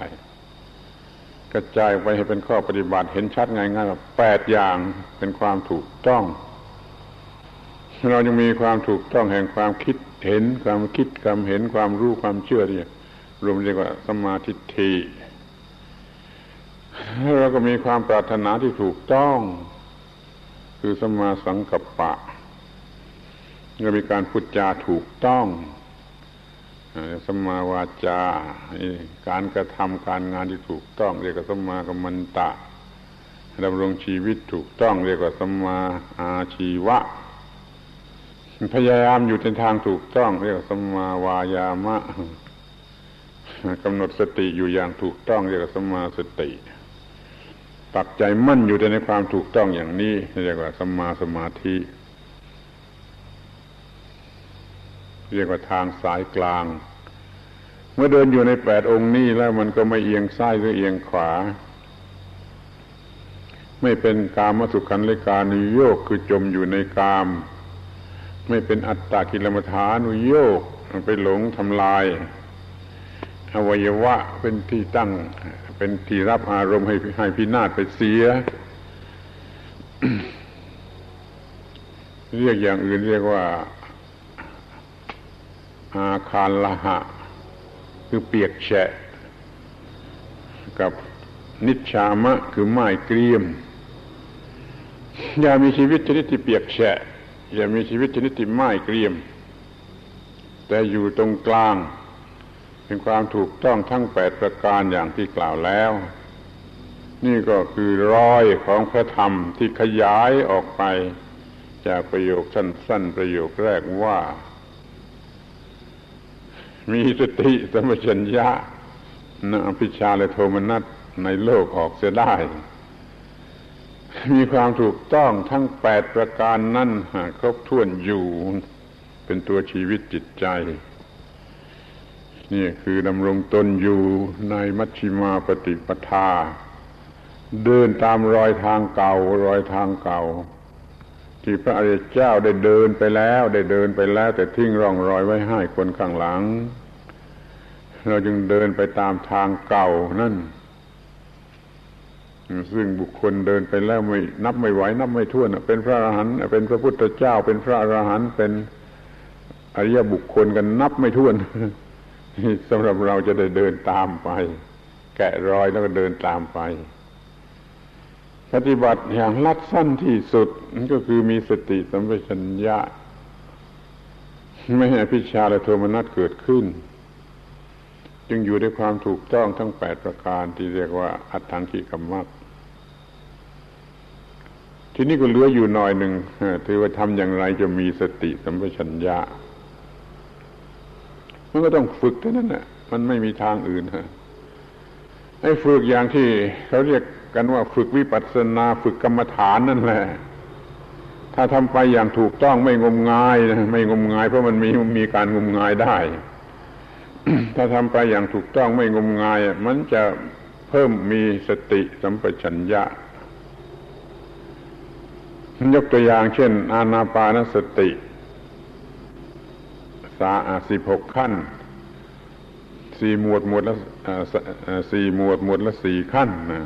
กระจายไปให้เป็นข้อปฏิบัติเห็นชัดง่ายๆว่าแปดอย่างเป็นความถูกต้อง เรายังมีความถูกต้องแห่งความคิดเห็นความคิดความเห็นความรู้ความเชื่อที่รวมเรียกว่าสมาธิทีเราก็มีความปรารถนาที่ถูกต้อง คือสมาสังกัปปะก็มีการพูดจาถูกต้องสมาวาจา การกระทำการงานที่ถูกต้อง เรียกว่าสมากัมมันตะดำรงชีวิตถูกต้อง เรียกว่าสมาอาชีวะ พยายามอยู่ในทางถูกต้อง เรียกว่าสมาวายามะกำหนดสติอยู่อย่างถูกต้อง เรียกว่าสมาสติ ปักใจมั่นอยู่ในความถูกต้องอย่างนี้เรียกว่าสัมมาสมาธิ เรียกว่าทางสายกลาง เมื่อเดินอยู่ในแปดองค์นี้แล้วมันก็ไม่เอียงซ้ายหรือเอียงขวา ไม่เป็นกามสุขันเลกานุโยกคือจมอยู่ในกาม ไม่เป็นอัตตากิลมฐานุโยกไปหลงทำลายอวัยวะเป็นที่ตั้ง เป็นที่รับอารมณ์ให้ให้พินาศไปเสีย เรียกอย่างอื่นเรียกว่า อาคารละหะ คือเปียกแฉะ กับนิชามะคือไม้เกรียม อย่ามีชีวิตชนิดที่เปียกแฉะ อย่ามีชีวิตชนิดที่ไม้เกรียม แต่อยู่ตรงกลาง เป็นความถูกต้องทั้งแปดประการอย่างที่กล่าวแล้ว นี่ก็คือรอยของพระธรรมที่ขยายออกไป จากประโยคสั้นๆ ประโยคแรกว่า มีสติสมัชัญญะนอภิชาและโทมนัสในโลกออกเสียได้ มีความถูกต้องทั้งแปดประการนั้นครบถ้วนอยู่ เป็นตัวชีวิตจิตใจ นี่คือดำรงตนอยู่ในมัชชิมาปฏิปทา เดินตามรอยทางเก่ารอยทางเก่า ที่พระอริยเจ้าได้เดินไปแล้ว ได้เดินไปแล้ว แต่ทิ้งร่องรอยไว้ให้คนข้างหลัง เราจึงเดินไปตามทางเก่านั่นซึ่งบุคคลเดินไปแล้วไม่นับไม่ไหวนับไม่ถ้วนเป็นพระอรหันต์เป็นพระพุทธเจ้า เป็นพระอรหันต์เป็นอริยบุคคลกันนับไม่ถ้วน สำหรับเราจะได้เดินตามไป แกะรอยแล้วก็เดินตามไป ปฏิบัติอย่างลัดสั้นที่สุดก็คือมีสติสัมปชัญญะ ไม่ให้พิชาและโทมนัสเกิดขึ้น จึงอยู่ในความถูกต้องทั้งแปดประการที่เรียกว่า อัตถังคิกรรมักทีนี้ก็เหลืออยู่หน่อยหนึ่งถือว่าทำอย่างไรจะมีสติสัมปชัญญะ มันก็ต้องฝึกเท่านั้นแหละมันไม่มีทางอื่นฮะไอ้ฝึกอย่างที่เขาเรียกกันว่าฝึกวิปัสสนาฝึกกรรมฐานนั่นแหละ ถ้าทำไปอย่างถูกต้องไม่งมงายนะไม่งมงายเพราะมันมีมีการงมงายได้ ถ้าทำไปอย่างถูกต้องไม่งมงาย มันจะเพิ่มมีสติสัมปชัญญะยกตัวอย่างเช่น อานาปานสติ สาสิบหกขั้นสี่หมวดหมวดละสี่หมวดหมวดละสี่ขั้นนะ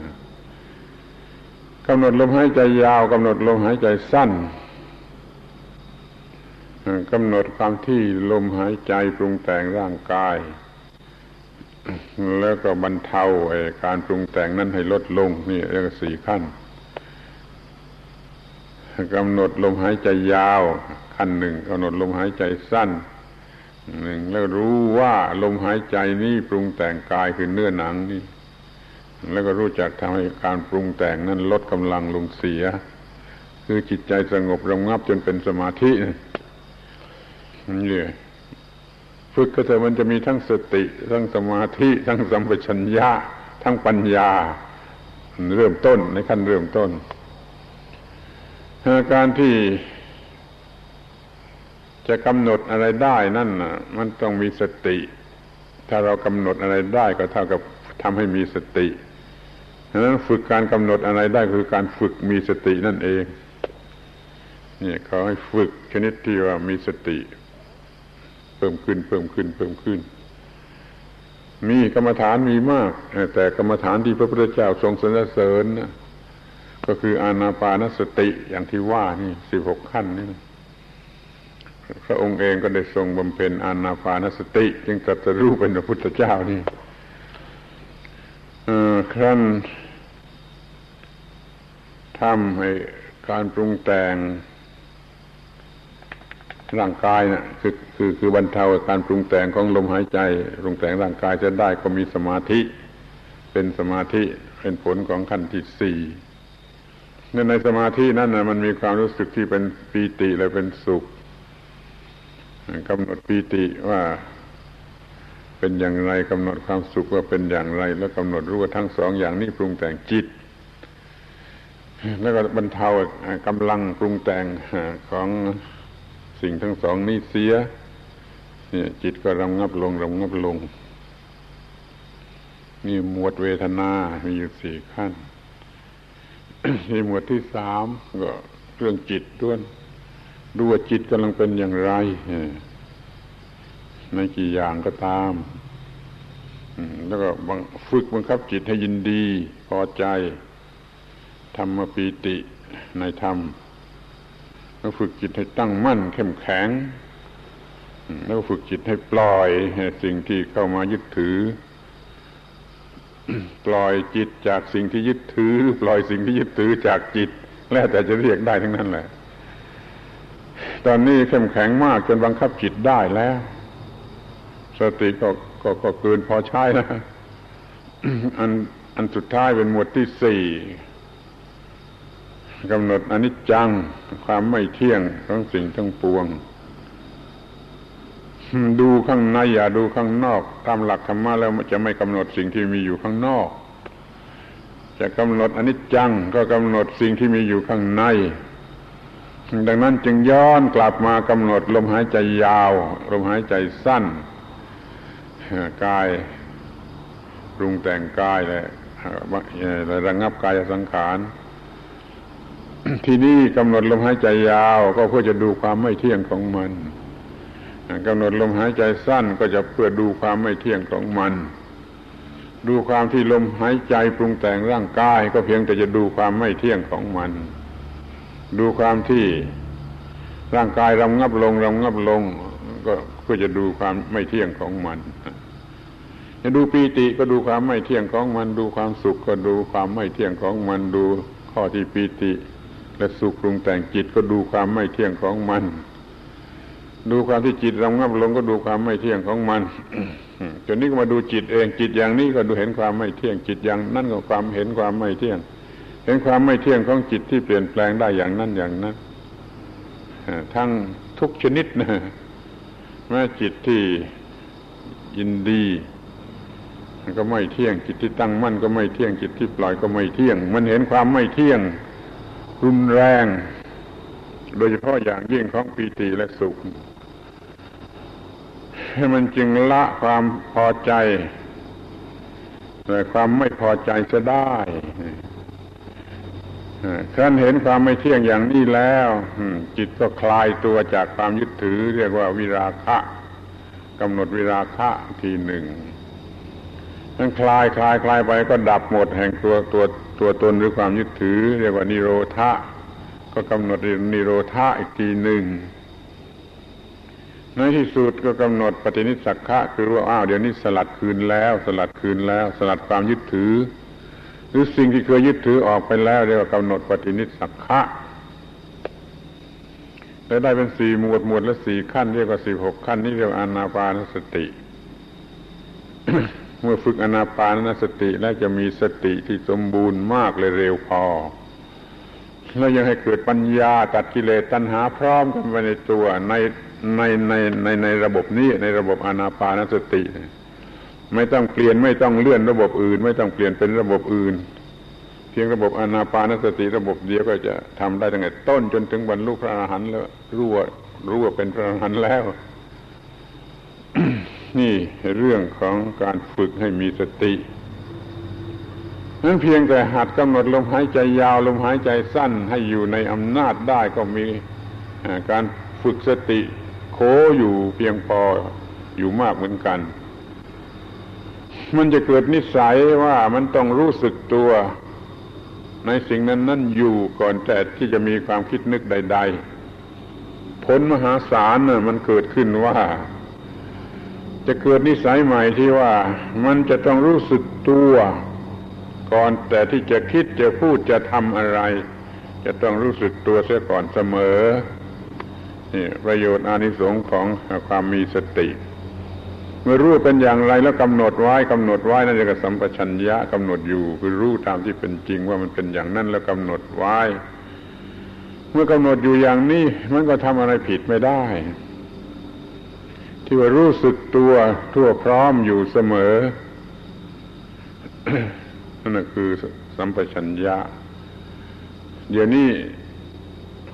กำหนดลมหายใจยาวกำหนดลมหายใจสั้นกำหนดความที่ลมหายใจปรุงแต่งร่างกาย แล้วก็บรรเทาการปรุงแต่งนั้นให้ลดลง นี่เรียกสี่ขั้นกำหนดลมหายใจยาว ขั้นหนึ่งกำหนดลมหายใจสั้น หนึ่งแล้วรู้ว่าลมหายใจนี้ปรุงแต่งกายคือเนื้อหนังนี่แล้วก็รู้จักทำให้การปรุงแต่งนั้นลดกำลังลงเสีย คือจิตใจสงบระงับจนเป็นสมาธินี่ฝึกก็แต่มันจะมีทั้งสติ ทั้งสมาธิ ทั้งสัมปชัญญะ ทั้งปัญญา เริ่มต้นในขั้นเริ่มต้น การที่ จะกำหนดอะไรได้นั่นนะมันต้องมีสติ ถ้าเรากำหนดอะไรได้ก็เท่ากับทำให้มีสติดังนั้นฝึกการกำหนดอะไรได้คือการฝึกมีสตินั่นเองนี่เขาให้ฝึกชนิดที่ว่ามีสติ เพิ่มขึ้นเพิ่มขึ้นเพิ่มขึ้น มีกรรมฐานมีมาก แต่กรรมฐานที่พระพุทธเจ้าทรงสรรเสริญนะก็คืออานาปานสติอย่างที่ว่านี่สิบหกขั้นนี่ พระองค์เองก็ได้ทรงบำเพ็ญอานาปานสติ จึงตรัสรู้เป็นพระพุทธเจ้านี่ครั้นทำให้การปรุงแต่งร่างกายนะ่ะคือคือคือบรรเทาการปรุงแต่งของลมหายใจ ปรุงแต่งร่างกายจะได้ก็มีสมาธิ เป็นสมาธิเป็นผลของขั้นที่สี่ในสมาธินั้นนะมันมีความรู้สึกที่เป็นปีติและเป็นสุข กำหนดปีติว่าเป็นอย่างไรกำหนดความสุขว่าเป็นอย่างไร แล้วกำหนดรู้ว่าทั้งสองอย่างนี้ปรุงแต่งจิต แล้วก็บรรเทากำลังปรุงแต่งของสิ่งทั้งสองนี้เสียนี่จิตก็รำงับลงรำงับลงนี่หมวดเวทนา มีอยู่สี่ขั้นที่หมวดที่สามก็เรื่องจิตด้วย ดูว่าจิตกำลังเป็นอย่างไรในกี่อย่างก็ตาม แล้วก็ฝึกบังคับจิตให้ยินดี พอใจธรรมปีติในธรรม แล้วฝึกจิตให้ตั้งมั่นเข้มแข็ง แล้วฝึกจิตให้ปล่อยสิ่งที่เข้ามายึดถือ ปล่อยจิตจากสิ่งที่ยึดถือ ปล่อยสิ่งที่ยึดถือจากจิต แล้วแต่จะเรียกได้ทั้งนั้นแหละ ตอนนี้เข้มแข็งมากจนบังคับจิตได้แล้ว สติก็ก็ก็เกินพอใช้แล้วอันอันสุดท้ายเป็นหมวดที่สี่กำหนดอนิจจังความไม่เที่ยงของสิ่งทั้งปวง ดูข้างในอย่าดูข้างนอก ตามหลักธรรมะแล้วมันจะไม่กำหนดสิ่งที่มีอยู่ข้างนอก จะกำหนดอนิจจังก็กำหนดสิ่งที่มีอยู่ข้างใน ดังนั้นจึงย้อนกลับมากำหนดลมหายใจยาว ลมหายใจสั้นกายปรุงแต่งกายและระงับกายสังขาร ที่นี่กำหนดลมหายใจยาว ก็เพื่อจะดูความไม่เที่ยงของมันกำหนดลมหายใจสั้นก็จะเพื่อดูความไม่เที่ยงของมัน ดูความที่ลมหายใจปรุงแต่งร่างกาย ก็เพียงแต่จะดูความไม่เที่ยงของมัน ดูความที่ร่างกายรำงับลงรำงับลง ก็เพื่อจะดูความไม่เที่ยงของมันจะดูปีติก็ดูความไม่เที่ยงของมัน ดูความสุขก็ดูความไม่เที่ยงของมัน ดูข้อที่ปีติ และสุขปรุงแต่งจิตก็ดูความไม่เที่ยงของมัน ดูความที่จิตรำงับลงก็ดูความไม่เที่ยงของมันจนนี้ก็มาดูจิตเองจิตอย่างนี้ก็ดูเห็นความไม่เที่ยงจิตอย่างนั่นก็ความเห็นความไม่เที่ยง เห็นความไม่เที่ยงของจิตที่เปลี่ยนแปลงได้อย่างนั้นอย่างนั้นทั้งทุกชนิดนะแม้จิตที่ยินดีก็ไม่เที่ยงจิตที่ตั้งมั่นก็ไม่เที่ยงจิตที่ปล่อยก็ไม่เที่ยง มันเห็นความไม่เที่ยงรุนแรง โดยเฉพาะอย่างยิ่งของปีติและสุขให้มันจึงละความพอใจแต่ความไม่พอใจจะได้ ท่านเห็นความไม่เที่ยงอย่างนี้แล้วจิตก็คลายตัวจากความยึดถือ เรียกว่าวิราคะกำหนดวิราคะทีหนึ่งท่านคลายคลายคลายไปก็ดับหมดแห่งตัวตัวตัวตนหรือความยึดถือ เรียกว่านิโรธะก็กำหนดนิโรธาอีกทีหนึ่งในที่สุดก็กำหนดปฏินิสักขะคือว่าอ้าวเดี๋ยวนี้สลัดคืนแล้ว สลัดคืนแล้ว สลัดความยึดถือ หรือสิ่งที่เคยยึดถือออกไปแล้วเรียกว่ากำหนดปฏินิสักขะแล้ได้เป็นสี่หมวดหมวดและสี่ขั้นเรียกว่าสิบหกขั้นนี่เรียกว่าอนาปานสติ เมื่อฝึกอนาปานสติแล้วจะมีสติที่สมบูรณ์มากเลยเร็วพอ แล้วยังให้เกิดปัญญาตัดกิเลสตัณหาพร้อมกันไปในตัวในในในในในระบบนี้ในระบบอนาปานสติ ไม่ต้องเปลี่ยนไม่ต้องเลื่อนระบบอื่น ไม่ต้องเปลี่ยนเป็นระบบอื่น เพียงระบบอนาปานสติระบบเดียวก็จะทำได้ตั้งแต่ต้นจนถึงบรรลุพระอรหันต์แล้วรู้ว่ารู้ว่าเป็นพระอรหันต์แล้ว นี่เรื่องของการฝึกให้มีสตินั้นเพียงแต่หัดกำหนดลมหายใจยาวลมหายใจสั้นให้อยู่ในอำนาจได้ก็มีการฝึกสติโคอยู่เพียงพออยู่มากเหมือนกัน มันจะเกิดนิสัยว่ามันต้องรู้สึกตัว ในสิ่งนั้นนั่นอยู่ก่อนแต่ที่จะมีความคิดนึกใด ๆ ผลมหาศาลน่ะมันเกิดขึ้นว่า จะเกิดนิสัยใหม่ที่ว่า มันจะต้องรู้สึกตัว ก่อนแต่ที่จะคิดจะพูดจะทำอะไร จะต้องรู้สึกตัวเสียก่อนเสมอนี่ประโยชน์อานิสงส์ของความมีสติ เมื่อรู้เป็นอย่างไรแล้วกำหนดไว้กำหนดไว้นั่นเรียกสัมปชัญญะกำหนดอยู่คือรู้ตามที่เป็นจริงว่ามันเป็นอย่างนั้นแล้วกำหนดไว้ เมื่อกำหนดอยู่อย่างนี้มันก็ทำอะไรผิดไม่ได้ ที่ว่ารู้สึกตัวทั่วพร้อมอยู่เสมอนั่นคือสัมปชัญญะ เดี๋ยวนี้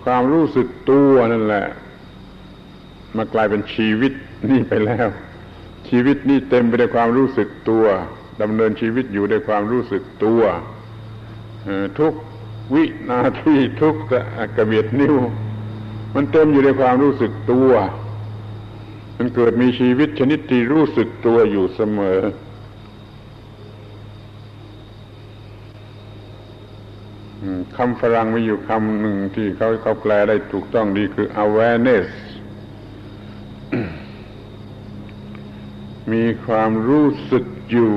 ความรู้สึกตัวนั่นแหละมากลายเป็นชีวิตนี่ไปแล้ว ชีวิตนี่เต็มไปด้วยความรู้สึกตัวดำเนินชีวิตอยู่ด้วยความรู้สึกตัวทุกวินาทีทุกกระเบียดนิ้ว มันเต็มอยู่ด้วยความรู้สึกตัว มันเกิดมีชีวิตชนิดที่รู้สึกตัวอยู่เสมอ คำฝรั่งมีอยู่คำหนึ่งที่เขาเขาแปลได้ถูกต้องดีคือ awareness มีความรู้สึกอยู่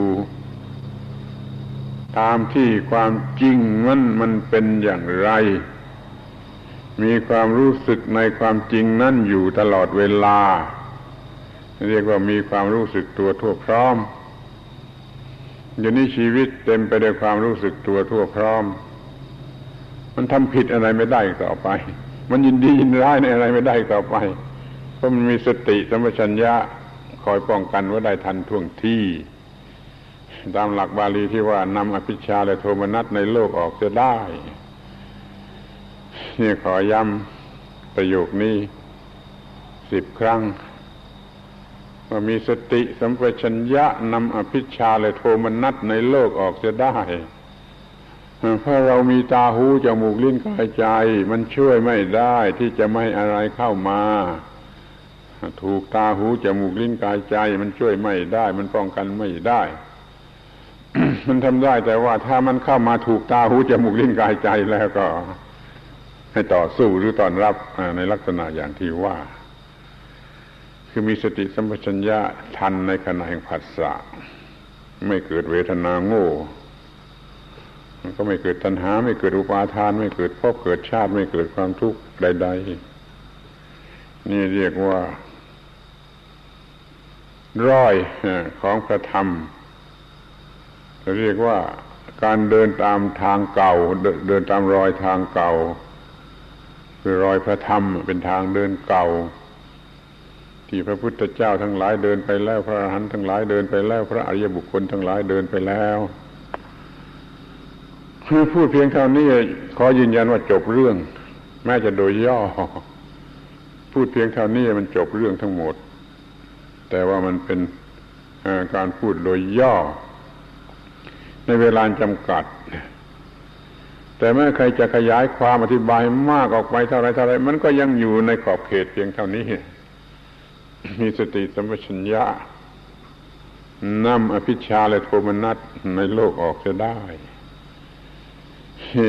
ตามที่ความจริงมันมันเป็นอย่างไร มีความรู้สึกในความจริงนั่นอยู่ตลอดเวลา เรียกว่ามีความรู้สึกตัวทั่วพร้อมอยู่นี้ชีวิตเต็มไปด้วยความรู้สึกตัวทั่วพร้อม มันทำผิดอะไรไม่ได้ต่อไป มันยินดียินร้ายในอะไรไม่ได้ต่อไป เพราะมันมีสติสัมปชัญญะ คอยป้องกันว่าได้ทันท่วงที่ตามหลักบาลีที่ว่านำอภิชาและโทมนัสในโลกออกจะได้ นี่ขอย้ำประโยคนี้สิบครั้ง ว่ามีสติสัมปชัญญะนำอภิชาและโทมนัสในโลกออกจะได้เพราะเรามีตาหูจมูกลิ้นกายใจ มันช่วยไม่ได้ที่จะไม่อะไรเข้ามา ถูกตาหูจมูกลิ้นกายใจ มันช่วยไม่ได้ มันป้องกันไม่ได้ มันทำได้แต่ว่าถ้ามันเข้ามาถูกตาหูจมูกลิ้นกายใจแล้วก็ ให้ต่อสู้หรือตอนรับในลักษณะอย่างที่ว่า คือมีสติสัมปชัญญะทันในขณะแห่งผัสสะไม่เกิดเวทนาโง่มันก็ไม่เกิดตัณหา ไม่เกิดอุปาทาน ไม่เกิดพบเกิดชาติ ไม่เกิดความทุกข์ใด ๆ นี่เรียกว่า ร้อยของพระธรรมเรียกว่าการเดินตามทางเก่า เดินตามรอยทางเก่า คือรอยพระธรรมเป็นทางเดินเก่า ที่พระพุทธเจ้าทั้งหลายเดินไปแล้ว พระอรหันต์ทั้งหลายเดินไปแล้ว พระอริยบุคคลทั้งหลายเดินไปแล้วคือพูดเพียงเท่านี้ขอยืนยันว่าจบเรื่อง แม้จะโดยย่อ พูดเพียงเท่านี้มันจบเรื่องทั้งหมด แต่ว่ามันเป็นการพูดโดยย่อ ในเวลาจำกัด แต่เมื่อใครจะขยายความอธิบายมากออกไปเท่าไรเท่าไรมันก็ยังอยู่ในขอบเขตเพียงเท่านี้ มีสติสัมปชัญญะนำอภิชาและโทมนัสในโลกออกจะได้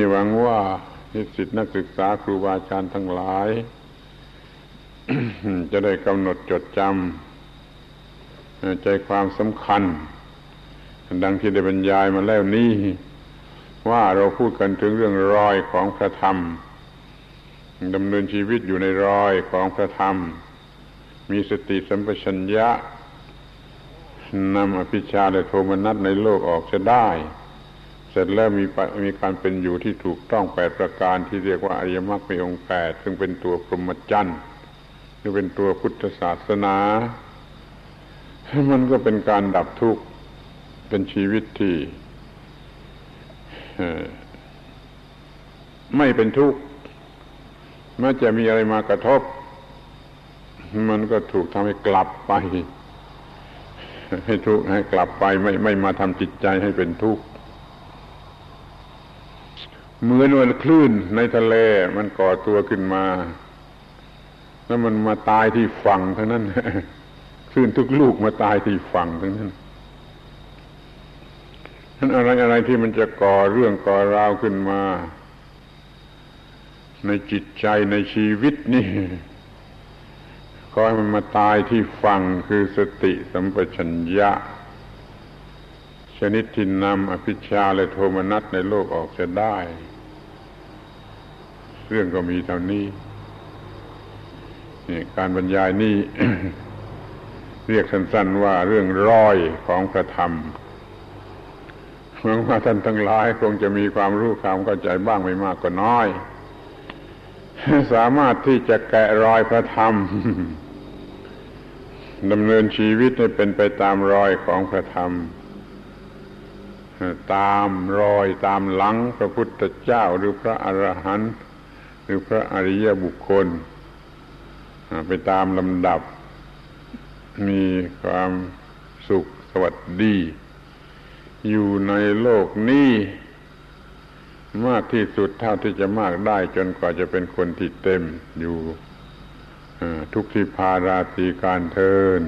หวังว่านิสิตนักศึกษาครูบาอาจารย์ทั้งหลาย จะได้กำหนดจดจำ ใจความสำคัญ ดังที่ได้บรรยายมาแล้วนี้ว่าเราพูดกันถึงเรื่องรอยของพระธรรมดำเนินชีวิตอยู่ในรอยของพระธรรม มีสติสัมปชัญญะนำอภิชาและโทมนัสในโลกออกจะได้ เสร็จแล้วมีมีการเป็นอยู่ที่ถูกต้องแปดประการที่เรียกว่าอริยมรรคมีองค์แปดซึ่งเป็นตัวพรหมจรรย์หรือเป็นตัวพุทธศาสนา มันก็เป็นการดับทุกข์เป็นชีวิตที่ไม่เป็นทุกข์แม้จะมีอะไรมากระทบ มันก็ถูกทำให้กลับไป ให้ทุกข์ให้กลับไปไม่ไม่มาทำจิตใจให้เป็นทุกข์เหมือนวันคลื่นในทะเลมันก่อตัวขึ้นมา แล้วมันมาตายที่ฝั่งเทั้งนั้น คลื่นทุกลูกมาตายที่ฝั่งทั้งนั้นนั้นอะไรอะไรที่มันจะก่อเรื่องก่อราวขึ้นมา ในจิตใจในชีวิตนี่ขอให้มันมาตายที่ฟังคือสติสัมปชัญญะ ชนิดที่นำอภิชาและโทมนัสในโลกออกจะได้ เรื่องก็มีเท่านี้ นี่การบรรยายนี่ เรียกสั้นๆว่าเรื่องร้อยของพระธรรมหวังว่าท่านทั้งหลายคงจะมีความรู้ความเข้าใจบ้างไม่มากก็น้อย สามารถที่จะแกะรอยพระธรรมดำเนินชีวิตให้เป็นไปตามรอยของพระธรรม ตามรอยตามหลังพระพุทธเจ้าหรือพระอรหันต์หรือพระอริยบุคคล ไปตามลำดับ มีความสุขสวัสดี อยู่ในโลกนี้ มากที่สุดเท่าที่จะมากได้จนกว่าจะเป็นคนที่เต็มอยู่ทุกที่พาราตีการเทิน